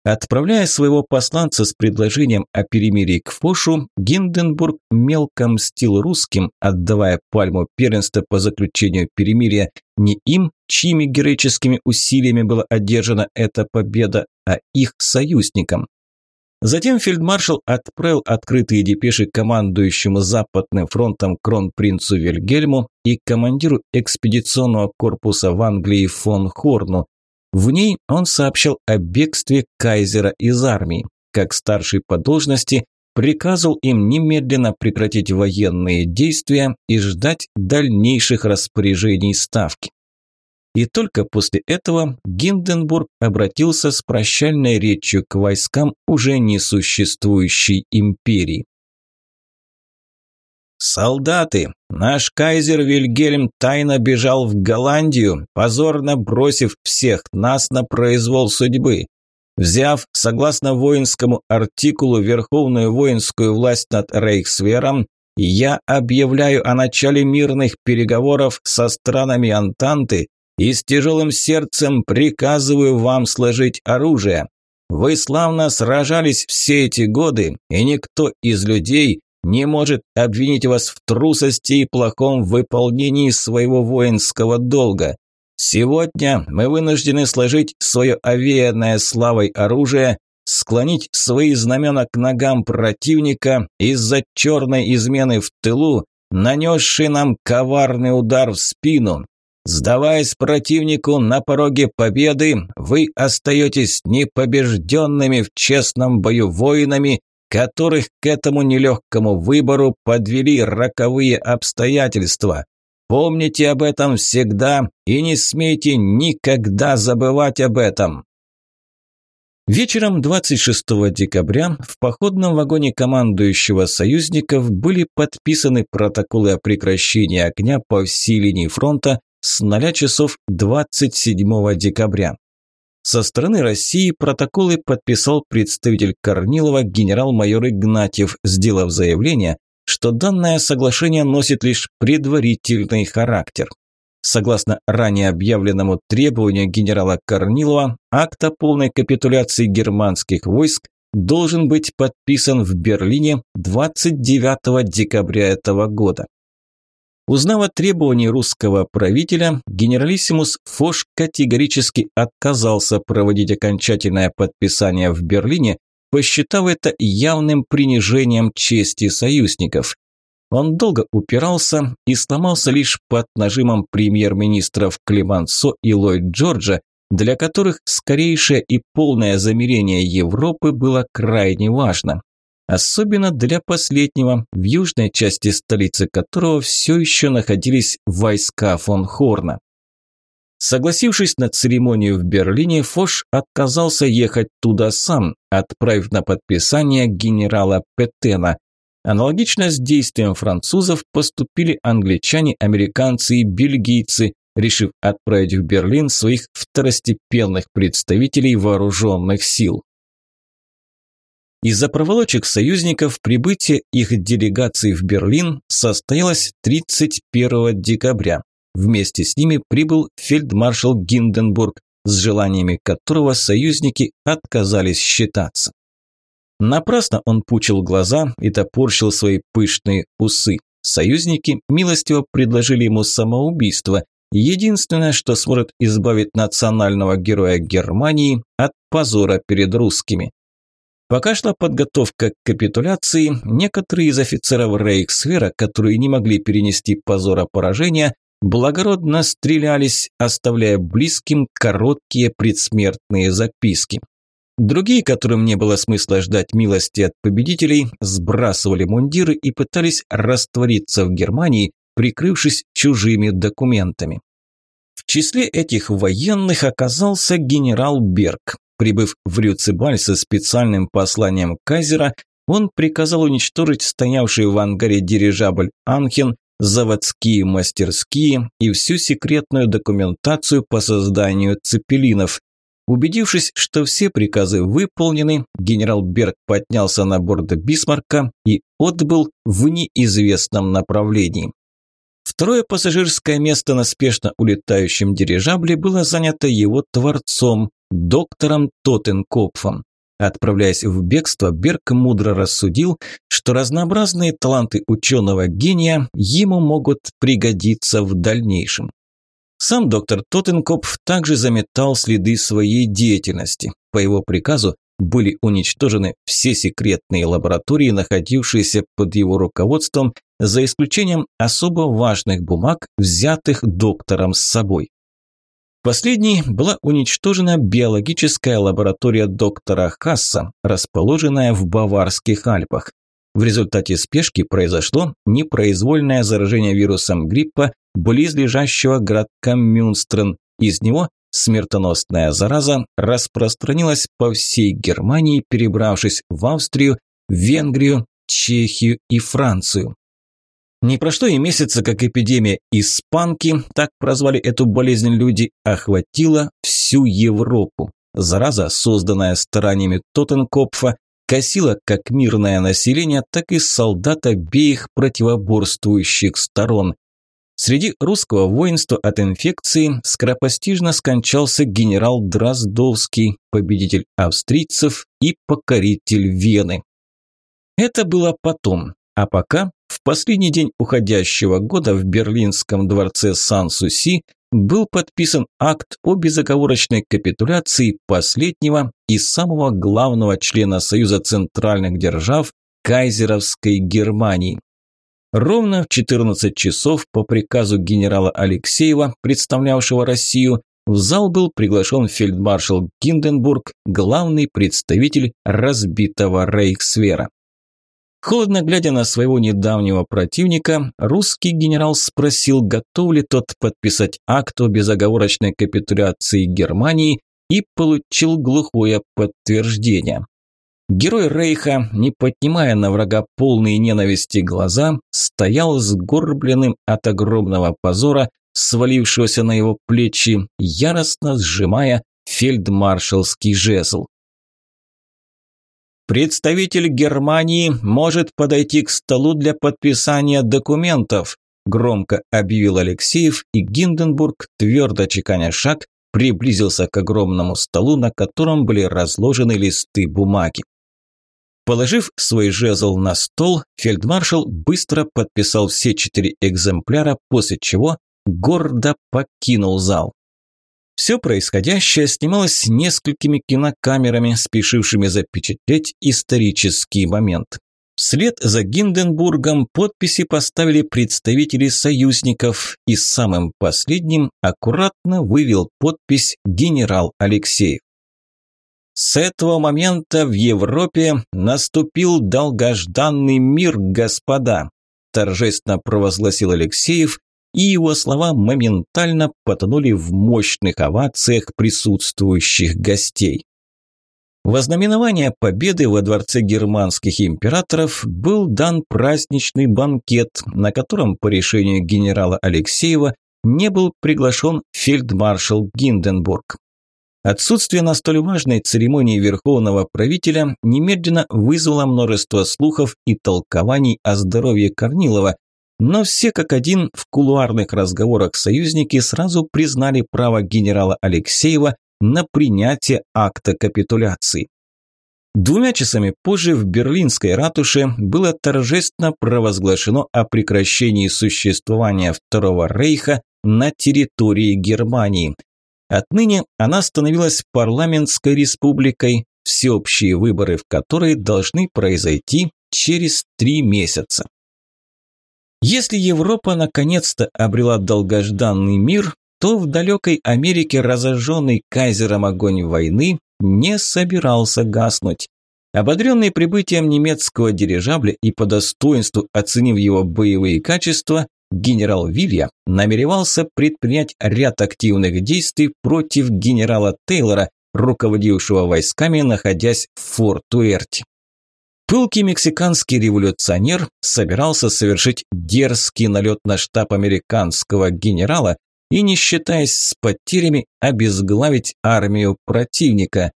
[SPEAKER 1] Отправляя своего посланца с предложением о перемирии к Фошу, Гинденбург мелко мстил русским, отдавая пальму первенства по заключению перемирия не им, чьими героическими усилиями была одержана эта победа, а их союзникам. Затем фельдмаршал отправил открытые депеши командующему Западным фронтом кронпринцу Вильгельму и командиру экспедиционного корпуса в Англии фон Хорну. В ней он сообщал о бегстве кайзера из армии. Как старший по должности, приказывал им немедленно прекратить военные действия и ждать дальнейших распоряжений ставки. И только после этого Гинденбург обратился с прощальной речью к войскам уже несуществующей империи. «Солдаты! Наш кайзер Вильгельм тайно бежал в Голландию, позорно бросив всех нас на произвол судьбы. Взяв, согласно воинскому артикулу, верховную воинскую власть над Рейхсвером, я объявляю о начале мирных переговоров со странами Антанты и с тяжелым сердцем приказываю вам сложить оружие. Вы славно сражались все эти годы, и никто из людей не может обвинить вас в трусости и плохом выполнении своего воинского долга. Сегодня мы вынуждены сложить свое овеянное славой оружие, склонить свои знамена к ногам противника из-за черной измены в тылу, нанесший нам коварный удар в спину, Сдаваясь противнику на пороге победы, вы остаетесь непобежденными в честном бою воинами, которых к этому нелегкому выбору подвели роковые обстоятельства. Помните об этом всегда и не смейте никогда забывать об этом. Вечером 26 декабря в походном вагоне командующего союзников были подписаны протоколы о прекращении огня по всей линии фронта с 0 часов 27 декабря. Со стороны России протоколы подписал представитель Корнилова генерал-майор Игнатьев, сделав заявление, что данное соглашение носит лишь предварительный характер. Согласно ранее объявленному требованию генерала Корнилова, акт о полной капитуляции германских войск должен быть подписан в Берлине 29 декабря этого года. Узнав о требовании русского правителя, генералиссимус Фош категорически отказался проводить окончательное подписание в Берлине, посчитав это явным принижением чести союзников. Он долго упирался и сломался лишь под нажимом премьер-министров Климансо и Ллойд Джорджа, для которых скорейшее и полное замирение Европы было крайне важно. Особенно для последнего, в южной части столицы которого все еще находились войска фон Хорна. Согласившись на церемонию в Берлине, Фош отказался ехать туда сам, отправив на подписание генерала Петена. Аналогично с действием французов поступили англичане, американцы и бельгийцы, решив отправить в Берлин своих второстепенных представителей вооруженных сил. Из-за проволочек союзников прибытие их делегации в Берлин состоялось 31 декабря. Вместе с ними прибыл фельдмаршал Гинденбург, с желаниями которого союзники отказались считаться. Напрасно он пучил глаза и топорщил свои пышные усы. Союзники милостиво предложили ему самоубийство, единственное, что сможет избавить национального героя Германии от позора перед русскими. Пока шла подготовка к капитуляции, некоторые из офицеров Рейхсвера, которые не могли перенести позора поражения, благородно стрелялись, оставляя близким короткие предсмертные записки. Другие, которым не было смысла ждать милости от победителей, сбрасывали мундиры и пытались раствориться в Германии, прикрывшись чужими документами. В числе этих военных оказался генерал Берг. Прибыв в Рюцебаль со специальным посланием Кайзера, он приказал уничтожить стоявший в ангаре дирижабль «Анхен», заводские мастерские и всю секретную документацию по созданию цепелинов. Убедившись, что все приказы выполнены, генерал Берг поднялся на борт Бисмарка и отбыл в неизвестном направлении. Второе пассажирское место на спешно улетающем дирижабле было занято его творцом, доктором Тоттенкопфом. Отправляясь в бегство, Берг мудро рассудил, что разнообразные таланты ученого гения ему могут пригодиться в дальнейшем. Сам доктор Тоттенкопф также заметал следы своей деятельности. По его приказу были уничтожены все секретные лаборатории, находившиеся под его руководством, за исключением особо важных бумаг, взятых доктором с собой. Последней была уничтожена биологическая лаборатория доктора Хасса, расположенная в Баварских Альпах. В результате спешки произошло непроизвольное заражение вирусом гриппа близлежащего городка Мюнстрен. Из него смертоносная зараза распространилась по всей Германии, перебравшись в Австрию, Венгрию, Чехию и Францию. Не прошло и месяца, как эпидемия испанки, так прозвали эту болезнь люди, охватила всю Европу. Зараза, созданная стараниями Тоттенкопфа, косила как мирное население, так и солдат обеих противоборствующих сторон. Среди русского воинства от инфекции скоропостижно скончался генерал Дроздовский, победитель австрийцев и покоритель Вены. Это было потом, а пока в последний день уходящего года в берлинском дворце Сан-Суси был подписан акт о безоговорочной капитуляции последнего и самого главного члена Союза центральных держав кайзеровской Германии. Ровно в 14 часов по приказу генерала Алексеева, представлявшего Россию, в зал был приглашен фельдмаршал Гинденбург, главный представитель разбитого Рейхсвера. Холодно глядя на своего недавнего противника, русский генерал спросил, готов ли тот подписать акт о безоговорочной капитуляции Германии и получил глухое подтверждение. Герой Рейха, не поднимая на врага полные ненависти глаза, стоял сгорбленным от огромного позора, свалившегося на его плечи, яростно сжимая фельдмаршалский жезл. Представитель Германии может подойти к столу для подписания документов, громко объявил Алексеев, и Гинденбург, твердо чеканя шаг, приблизился к огромному столу, на котором были разложены листы бумаги. Положив свой жезл на стол, фельдмаршал быстро подписал все четыре экземпляра, после чего гордо покинул зал. Все происходящее снималось несколькими кинокамерами, спешившими запечатлеть исторический момент. Вслед за Гинденбургом подписи поставили представители союзников, и самым последним аккуратно вывел подпись генерал Алексеев. С этого момента в Европе наступил долгожданный мир, господа, торжественно провозгласил Алексеев и его слова моментально потонули в мощных овациях присутствующих гостей. Во знаменование победы во дворце германских императоров был дан праздничный банкет, на котором по решению генерала Алексеева не был приглашен фельдмаршал Гинденбург. Отсутствие на столь важной церемонии верховного правителя немедленно вызвало множество слухов и толкований о здоровье Корнилова, но все как один в кулуарных разговорах союзники сразу признали право генерала Алексеева на принятие акта капитуляции. Двумя часами позже в Берлинской ратуше было торжественно провозглашено о прекращении существования Второго Рейха на территории Германии. Отныне она становилась парламентской республикой, всеобщие выборы в которой должны произойти через три месяца. Если Европа наконец-то обрела долгожданный мир, то в далекой Америке разожженный кайзером огонь войны не собирался гаснуть. Ободренный прибытием немецкого дирижабля и по достоинству оценив его боевые качества, генерал Вилья намеревался предпринять ряд активных действий против генерала Тейлора, руководившего войсками, находясь в Форт-Уэрте. Пылкий мексиканский революционер собирался совершить дерзкий налет на штаб американского генерала, и, не считаясь с потерями, обезглавить армию противника.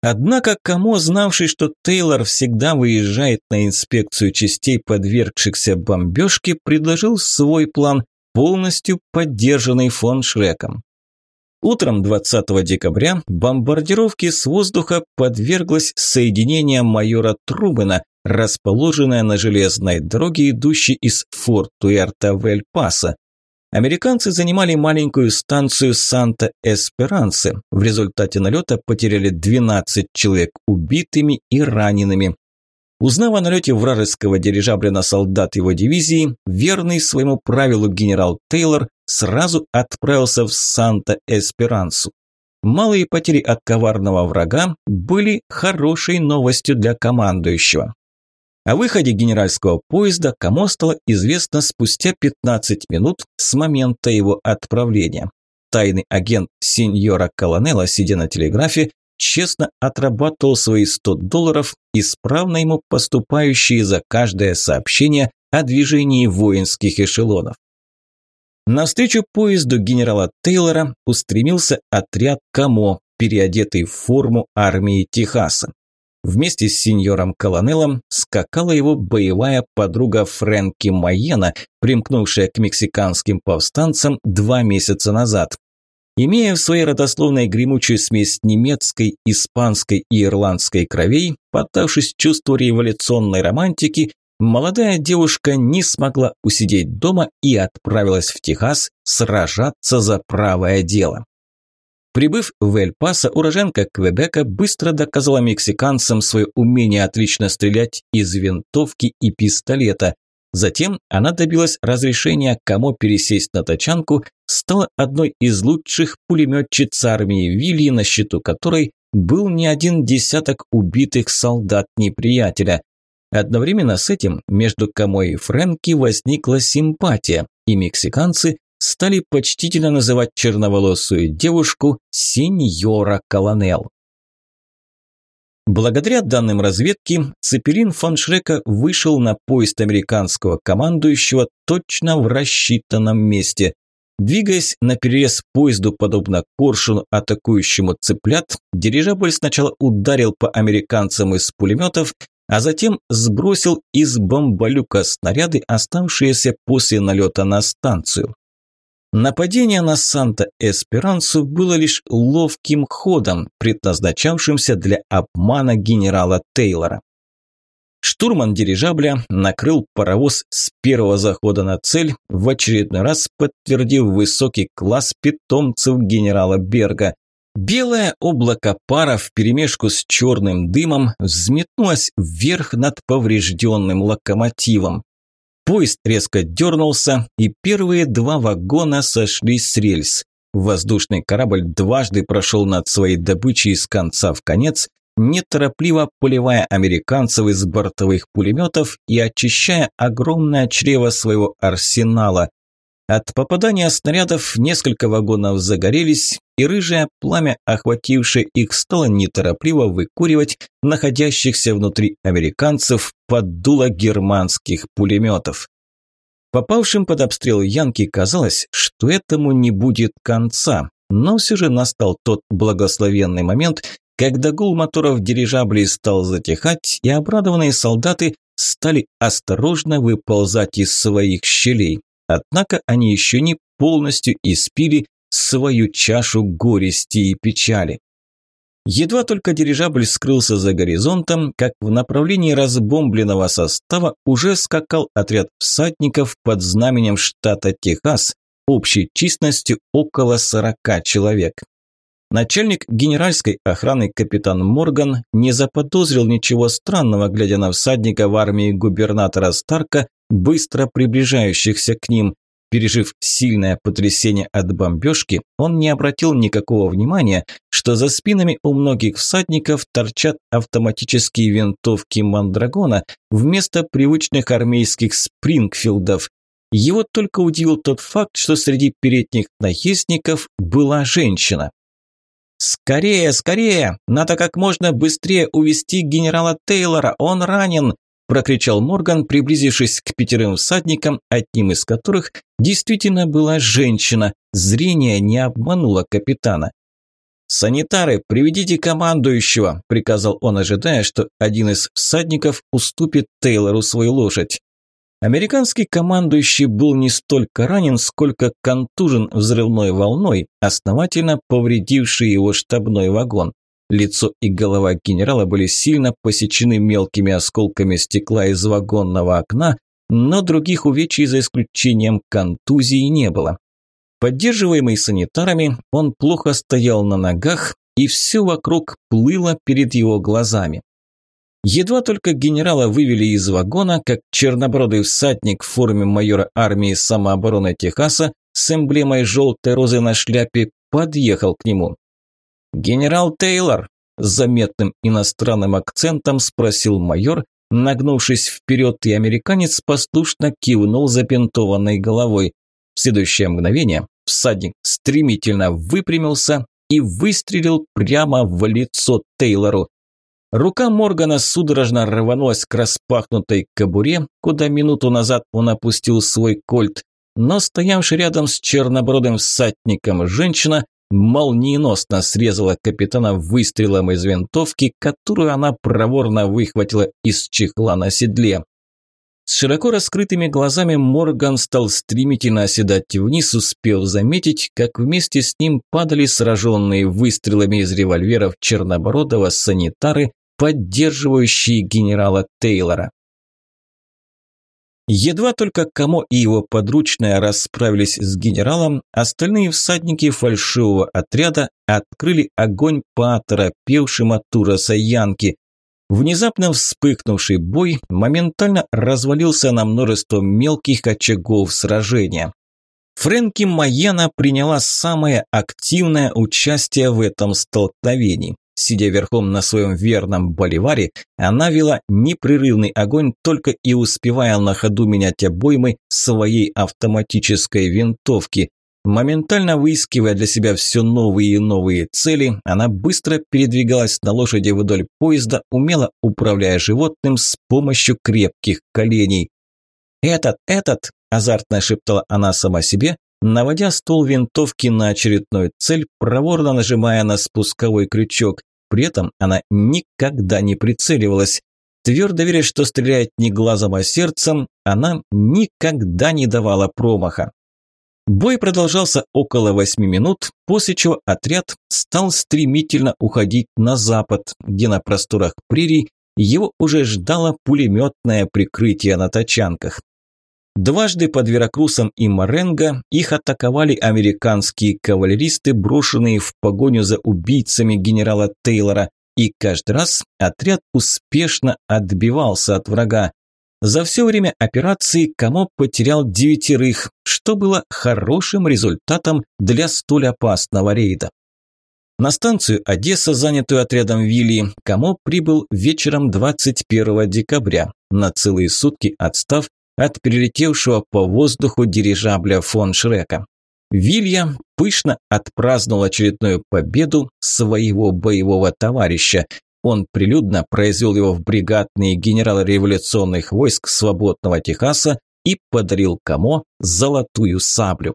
[SPEAKER 1] Однако Камо, знавший, что Тейлор всегда выезжает на инспекцию частей, подвергшихся бомбежке, предложил свой план, полностью поддержанный фон Шреком. Утром 20 декабря бомбардировке с воздуха подверглось соединение майора Трубена, расположенное на железной дороге, идущей из Форт-Туэрта в Эль-Пасо. Американцы занимали маленькую станцию Санта-Эсперансе. В результате налета потеряли 12 человек убитыми и ранеными. Узнав о налете вражеского дирижабля на солдат его дивизии, верный своему правилу генерал Тейлор сразу отправился в Санта-Эсперансу. Малые потери от коварного врага были хорошей новостью для командующего. О выходе генеральского поезда Камо стало известно спустя 15 минут с момента его отправления. Тайный агент сеньора Колонелла, сидя на телеграфе, честно отрабатывал свои 100 долларов, исправно ему поступающие за каждое сообщение о движении воинских эшелонов. Навстречу поезду генерала Тейлора устремился отряд Камо, переодетый в форму армии Техаса. Вместе с сеньором Колонеллом скакала его боевая подруга Фрэнки Майена, примкнувшая к мексиканским повстанцам два месяца назад. Имея в своей родословной гремучую смесь немецкой, испанской и ирландской кровей, поддавшись чувству революционной романтики, молодая девушка не смогла усидеть дома и отправилась в Техас сражаться за правое дело. Прибыв в Эль-Пасо, уроженка Квебека быстро доказала мексиканцам свое умение отлично стрелять из винтовки и пистолета. Затем она добилась разрешения кому пересесть на тачанку, стала одной из лучших пулеметчиц армии Вильи, на счету которой был не один десяток убитых солдат неприятеля. Одновременно с этим между Камо и Фрэнки возникла симпатия, и мексиканцы стали почтительно называть черноволосую девушку сеньора Колонел. Благодаря данным разведки, Цепелин фон Шрека вышел на поезд американского командующего точно в рассчитанном месте. Двигаясь на перерез поезду, подобно коршуну, атакующему цыплят, дирижабль сначала ударил по американцам из пулеметов, а затем сбросил из бомболюка снаряды, оставшиеся после налета на станцию. Нападение на Санта-Эсперансу было лишь ловким ходом, предназначавшимся для обмана генерала Тейлора. Штурман дирижабля накрыл паровоз с первого захода на цель, в очередной раз подтвердив высокий класс питомцев генерала Берга. Белое облако пара вперемешку с черным дымом взметнулось вверх над поврежденным локомотивом. Поезд резко дернулся, и первые два вагона сошли с рельс. Воздушный корабль дважды прошел над своей добычей с конца в конец, неторопливо поливая американцев из бортовых пулеметов и очищая огромное чрево своего арсенала. От попадания снарядов несколько вагонов загорелись, и рыжее пламя, охватившее их, стало неторопливо выкуривать находящихся внутри американцев под дуло германских пулеметов. Попавшим под обстрел Янки казалось, что этому не будет конца, но все же настал тот благословенный момент, когда гул моторов дирижаблей стал затихать, и обрадованные солдаты стали осторожно выползать из своих щелей. Однако они еще не полностью испили свою чашу горести и печали. Едва только дирижабль скрылся за горизонтом, как в направлении разбомбленного состава уже скакал отряд всадников под знаменем штата Техас общей численностью около 40 человек. Начальник генеральской охраны капитан Морган не заподозрил ничего странного, глядя на всадника в армии губернатора Старка, быстро приближающихся к ним. Пережив сильное потрясение от бомбежки, он не обратил никакого внимания, что за спинами у многих всадников торчат автоматические винтовки Мандрагона вместо привычных армейских Спрингфилдов. Его только удивил тот факт, что среди передних наездников была женщина. «Скорее, скорее! Надо как можно быстрее увести генерала Тейлора, он ранен!» – прокричал Морган, приблизившись к пятерым всадникам, одним из которых действительно была женщина. Зрение не обмануло капитана. «Санитары, приведите командующего!» – приказал он, ожидая, что один из всадников уступит Тейлору свою лошадь. Американский командующий был не столько ранен, сколько контужен взрывной волной, основательно повредивший его штабной вагон. Лицо и голова генерала были сильно посечены мелкими осколками стекла из вагонного окна, но других увечий за исключением контузии не было. Поддерживаемый санитарами, он плохо стоял на ногах, и все вокруг плыло перед его глазами. Едва только генерала вывели из вагона, как чернобродый всадник в форме майора армии самообороны Техаса с эмблемой желтой розы на шляпе подъехал к нему. «Генерал Тейлор?» – с заметным иностранным акцентом спросил майор, нагнувшись вперед, и американец послушно кивнул запинтованной головой. В следующее мгновение всадник стремительно выпрямился и выстрелил прямо в лицо Тейлору. Рука Моргана судорожно рванулась к распахнутой кобуре, куда минуту назад он опустил свой кольт, но стоявший рядом с чернобородым всадником женщина молниеносно срезала капитана выстрелом из винтовки, которую она проворно выхватила из чехла на седле. С широко раскрытыми глазами Морган стал стремительно оседать вниз, успев заметить, как вместе с ним падали сраженные выстрелами из револьверов Чернобородова санитары, поддерживающие генерала Тейлора. Едва только Камо и его подручная расправились с генералом, остальные всадники фальшивого отряда открыли огонь по оторопевшим от ужаса Янки. Внезапно вспыхнувший бой моментально развалился на множество мелких очагов сражения. Фрэнки Майена приняла самое активное участие в этом столкновении. Сидя верхом на своем верном боливаре, она вела непрерывный огонь, только и успевая на ходу менять обоймы своей автоматической винтовки. Моментально выискивая для себя все новые и новые цели, она быстро передвигалась на лошади вдоль поезда, умело управляя животным с помощью крепких коленей. «Этот, этот!» – азартно шептала она сама себе, наводя ствол винтовки на очередную цель, проворно нажимая на спусковой крючок. При этом она никогда не прицеливалась. Твердо веря, что стреляет не глазом, а сердцем, она никогда не давала промаха. Бой продолжался около восьми минут, после чего отряд стал стремительно уходить на запад, где на просторах прерий его уже ждало пулеметное прикрытие на тачанках. Дважды под Веракрусом и Маренго их атаковали американские кавалеристы, брошенные в погоню за убийцами генерала Тейлора, и каждый раз отряд успешно отбивался от врага. За все время операции Камо потерял девятерых, что было хорошим результатом для столь опасного рейда. На станцию Одесса, занятую отрядом Вилли, Камо прибыл вечером 21 декабря, на целые сутки отстав от перелетевшего по воздуху дирижабля фон Шрека. Вилья пышно отпраздновал очередную победу своего боевого товарища. Он прилюдно произвел его в бригадные генералы революционных войск свободного Техаса и подарил Камо золотую саблю.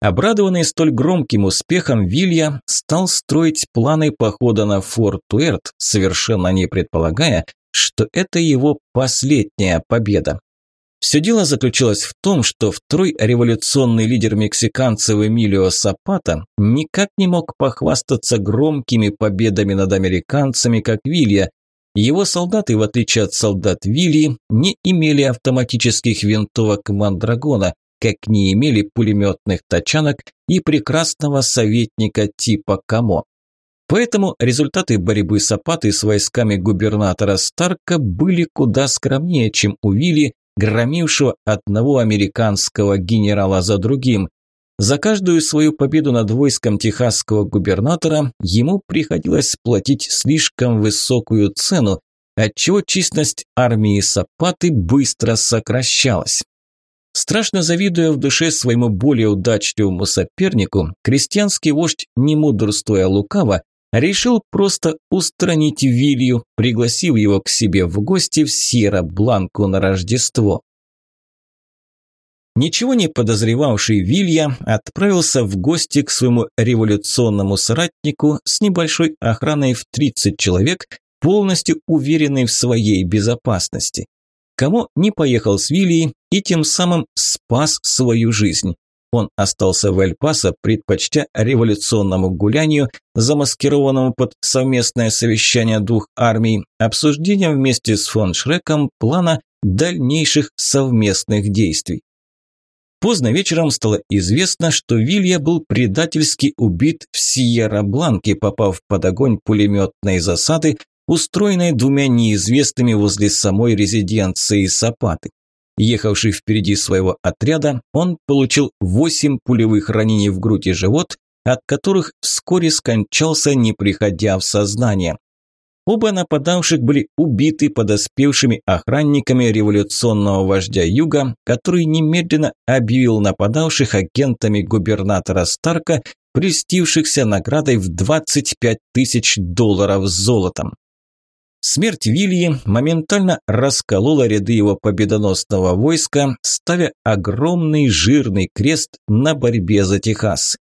[SPEAKER 1] Обрадованный столь громким успехом, Вилья стал строить планы похода на Форт Уэрт, совершенно не предполагая, что это его последняя победа. Все дело заключалось в том, что второй революционный лидер мексиканцев Эмилио Сапата никак не мог похвастаться громкими победами над американцами, как Вилья. Его солдаты, в отличие от солдат Вильи, не имели автоматических винтовок Мандрагона, как не имели пулеметных тачанок и прекрасного советника типа Камо. Поэтому результаты борьбы Сапаты с войсками губернатора Старка были куда скромнее, чем у Вилли, громившего одного американского генерала за другим. За каждую свою победу над войском техасского губернатора ему приходилось платить слишком высокую цену, отчего численность армии Сапаты быстро сокращалась. Страшно завидуя в душе своему более удачливому сопернику, крестьянский вождь, не мудрствуя лукаво, решил просто устранить Вилью, пригласив его к себе в гости в Сьерра-Бланку на Рождество. Ничего не подозревавший Вилья отправился в гости к своему революционному соратнику с небольшой охраной в 30 человек, полностью уверенный в своей безопасности. Кому не поехал с Вильей и тем самым спас свою жизнь. Он остался в Эль-Пасо, предпочтя революционному гулянию, замаскированному под совместное совещание двух армий, обсуждением вместе с фон Шреком плана дальнейших совместных действий. Поздно вечером стало известно, что Вилья был предательски убит в Сьерра-Бланке, попав под огонь пулеметной засады, устроенной двумя неизвестными возле самой резиденции Сапаты. Ехавший впереди своего отряда, он получил восемь пулевых ранений в грудь и живот, от которых вскоре скончался, не приходя в сознание. Оба нападавших были убиты подоспевшими охранниками революционного вождя Юга, который немедленно объявил нападавших агентами губернатора Старка, престившихся наградой в 25 тысяч долларов золотом. Смерть Вильи моментально расколола ряды его победоносного войска, ставя огромный жирный крест на борьбе за Техас.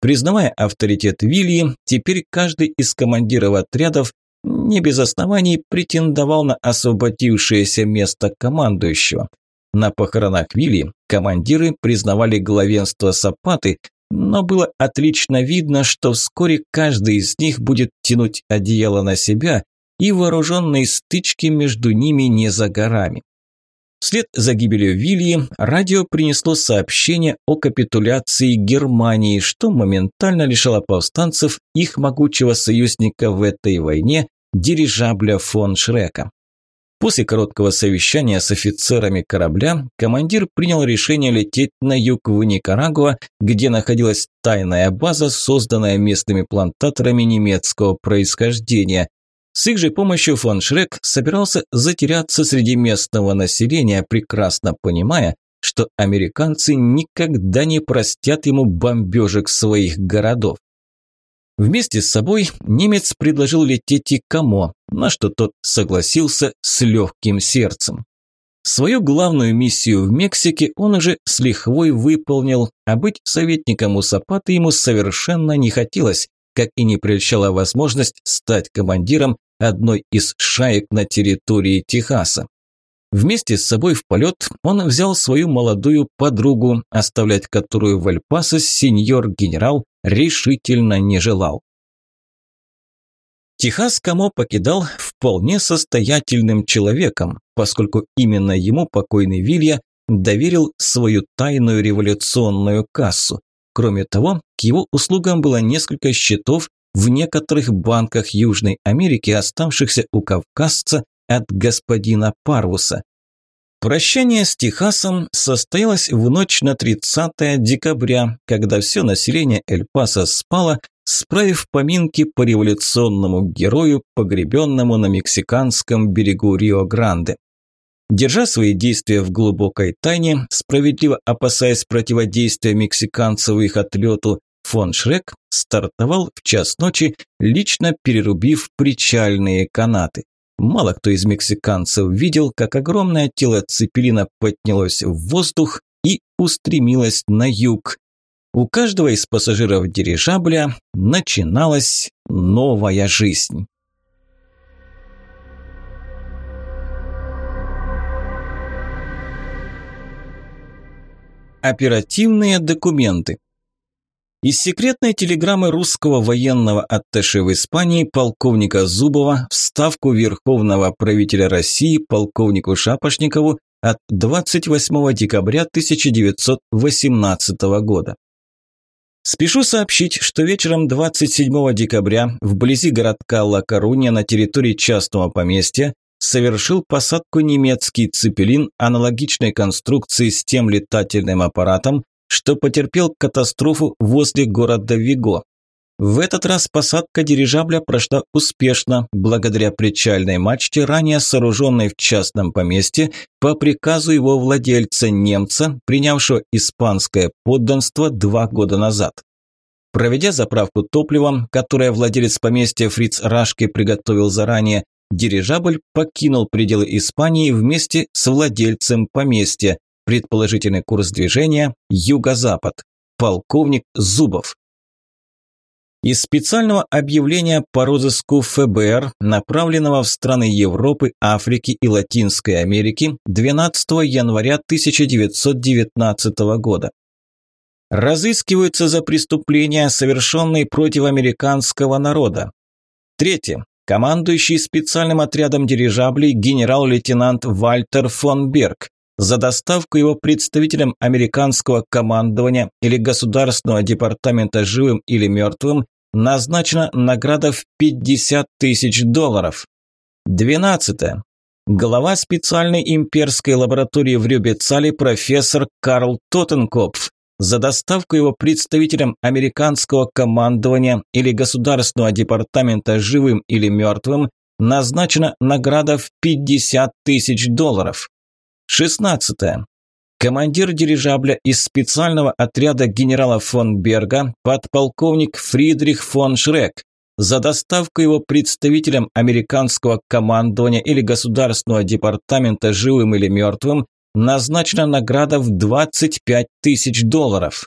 [SPEAKER 1] Признавая авторитет Вильи, теперь каждый из командиров отрядов не без оснований претендовал на освободившееся место командующего. На похоронах Вилли командиры признавали главенство Сапаты, но было отлично видно, что вскоре каждый из них будет тянуть одеяло на себя, и вооруженные стычки между ними не за горами. Вслед за гибелью Вильи радио принесло сообщение о капитуляции Германии, что моментально лишало повстанцев их могучего союзника в этой войне дирижабля фон Шрека. После короткого совещания с офицерами корабля командир принял решение лететь на юг в Никарагуа, где находилась тайная база, созданная местными плантаторами немецкого происхождения. С их же помощью фон Шрек собирался затеряться среди местного населения, прекрасно понимая, что американцы никогда не простят ему бомбежек своих городов. Вместе с собой немец предложил лететь и Камо, на что тот согласился с легким сердцем. Свою главную миссию в Мексике он уже с лихвой выполнил, а быть советником у Сапаты ему совершенно не хотелось, как и не прельщала возможность стать командиром одной из шаек на территории Техаса. Вместе с собой в полет он взял свою молодую подругу, оставлять которую в Эль-Пасо сеньор-генерал решительно не желал. Техас Камо покидал вполне состоятельным человеком, поскольку именно ему покойный Вилья доверил свою тайную революционную кассу. Кроме того, к его услугам было несколько счетов в некоторых банках Южной Америки, оставшихся у кавказца от господина Парвуса. Прощание с Техасом состоялось в ночь на 30 декабря, когда все население Эль-Паса спало, справив поминки по революционному герою, погребенному на мексиканском берегу Рио-Гранде. Держа свои действия в глубокой тайне, справедливо опасаясь противодействия мексиканцев их отлету, фон Шрек стартовал в час ночи, лично перерубив причальные канаты. Мало кто из мексиканцев видел, как огромное тело Цепелина поднялось в воздух и устремилось на юг. У каждого из пассажиров дирижабля начиналась новая жизнь. Оперативные документы. Из секретной телеграммы русского военного атташе в Испании полковника Зубова в ставку верховного правителя России полковнику Шапошникову от 28 декабря 1918 года. Спешу сообщить, что вечером 27 декабря вблизи городка Ла-Коруня на территории частного поместья совершил посадку немецкий цепелин аналогичной конструкции с тем летательным аппаратом, что потерпел катастрофу возле города Виго. В этот раз посадка дирижабля прошла успешно, благодаря причальной мачте, ранее сооруженной в частном поместье по приказу его владельца немца, принявшего испанское подданство два года назад. Проведя заправку топливом, которое владелец поместья Фриц Рашки приготовил заранее, дирижабль покинул пределы Испании вместе с владельцем поместья. Предположительный курс движения – юго-запад. Полковник Зубов. Из специального объявления по розыску ФБР, направленного в страны Европы, Африки и Латинской Америки 12 января 1919 года. Разыскиваются за преступления, совершенные против американского народа. Третье. Командующий специальным отрядом дирижаблей генерал-лейтенант Вальтер фон Берг за доставку его представителям американского командования или государственного департамента живым или мертвым назначена награда в 50 тысяч долларов. 12. Глава специальной имперской лаборатории в Рюбецале профессор Карл Тоттенкопф за доставку его представителям американского командования или государственного департамента живым или мертвым назначена награда в 50 тысяч долларов. 16. Командир дирижабля из специального отряда генерала фон Берга, подполковник Фридрих фон Шрек, за доставку его представителям американского командования или государственного департамента живым или мертвым назначена награда в 25 тысяч долларов.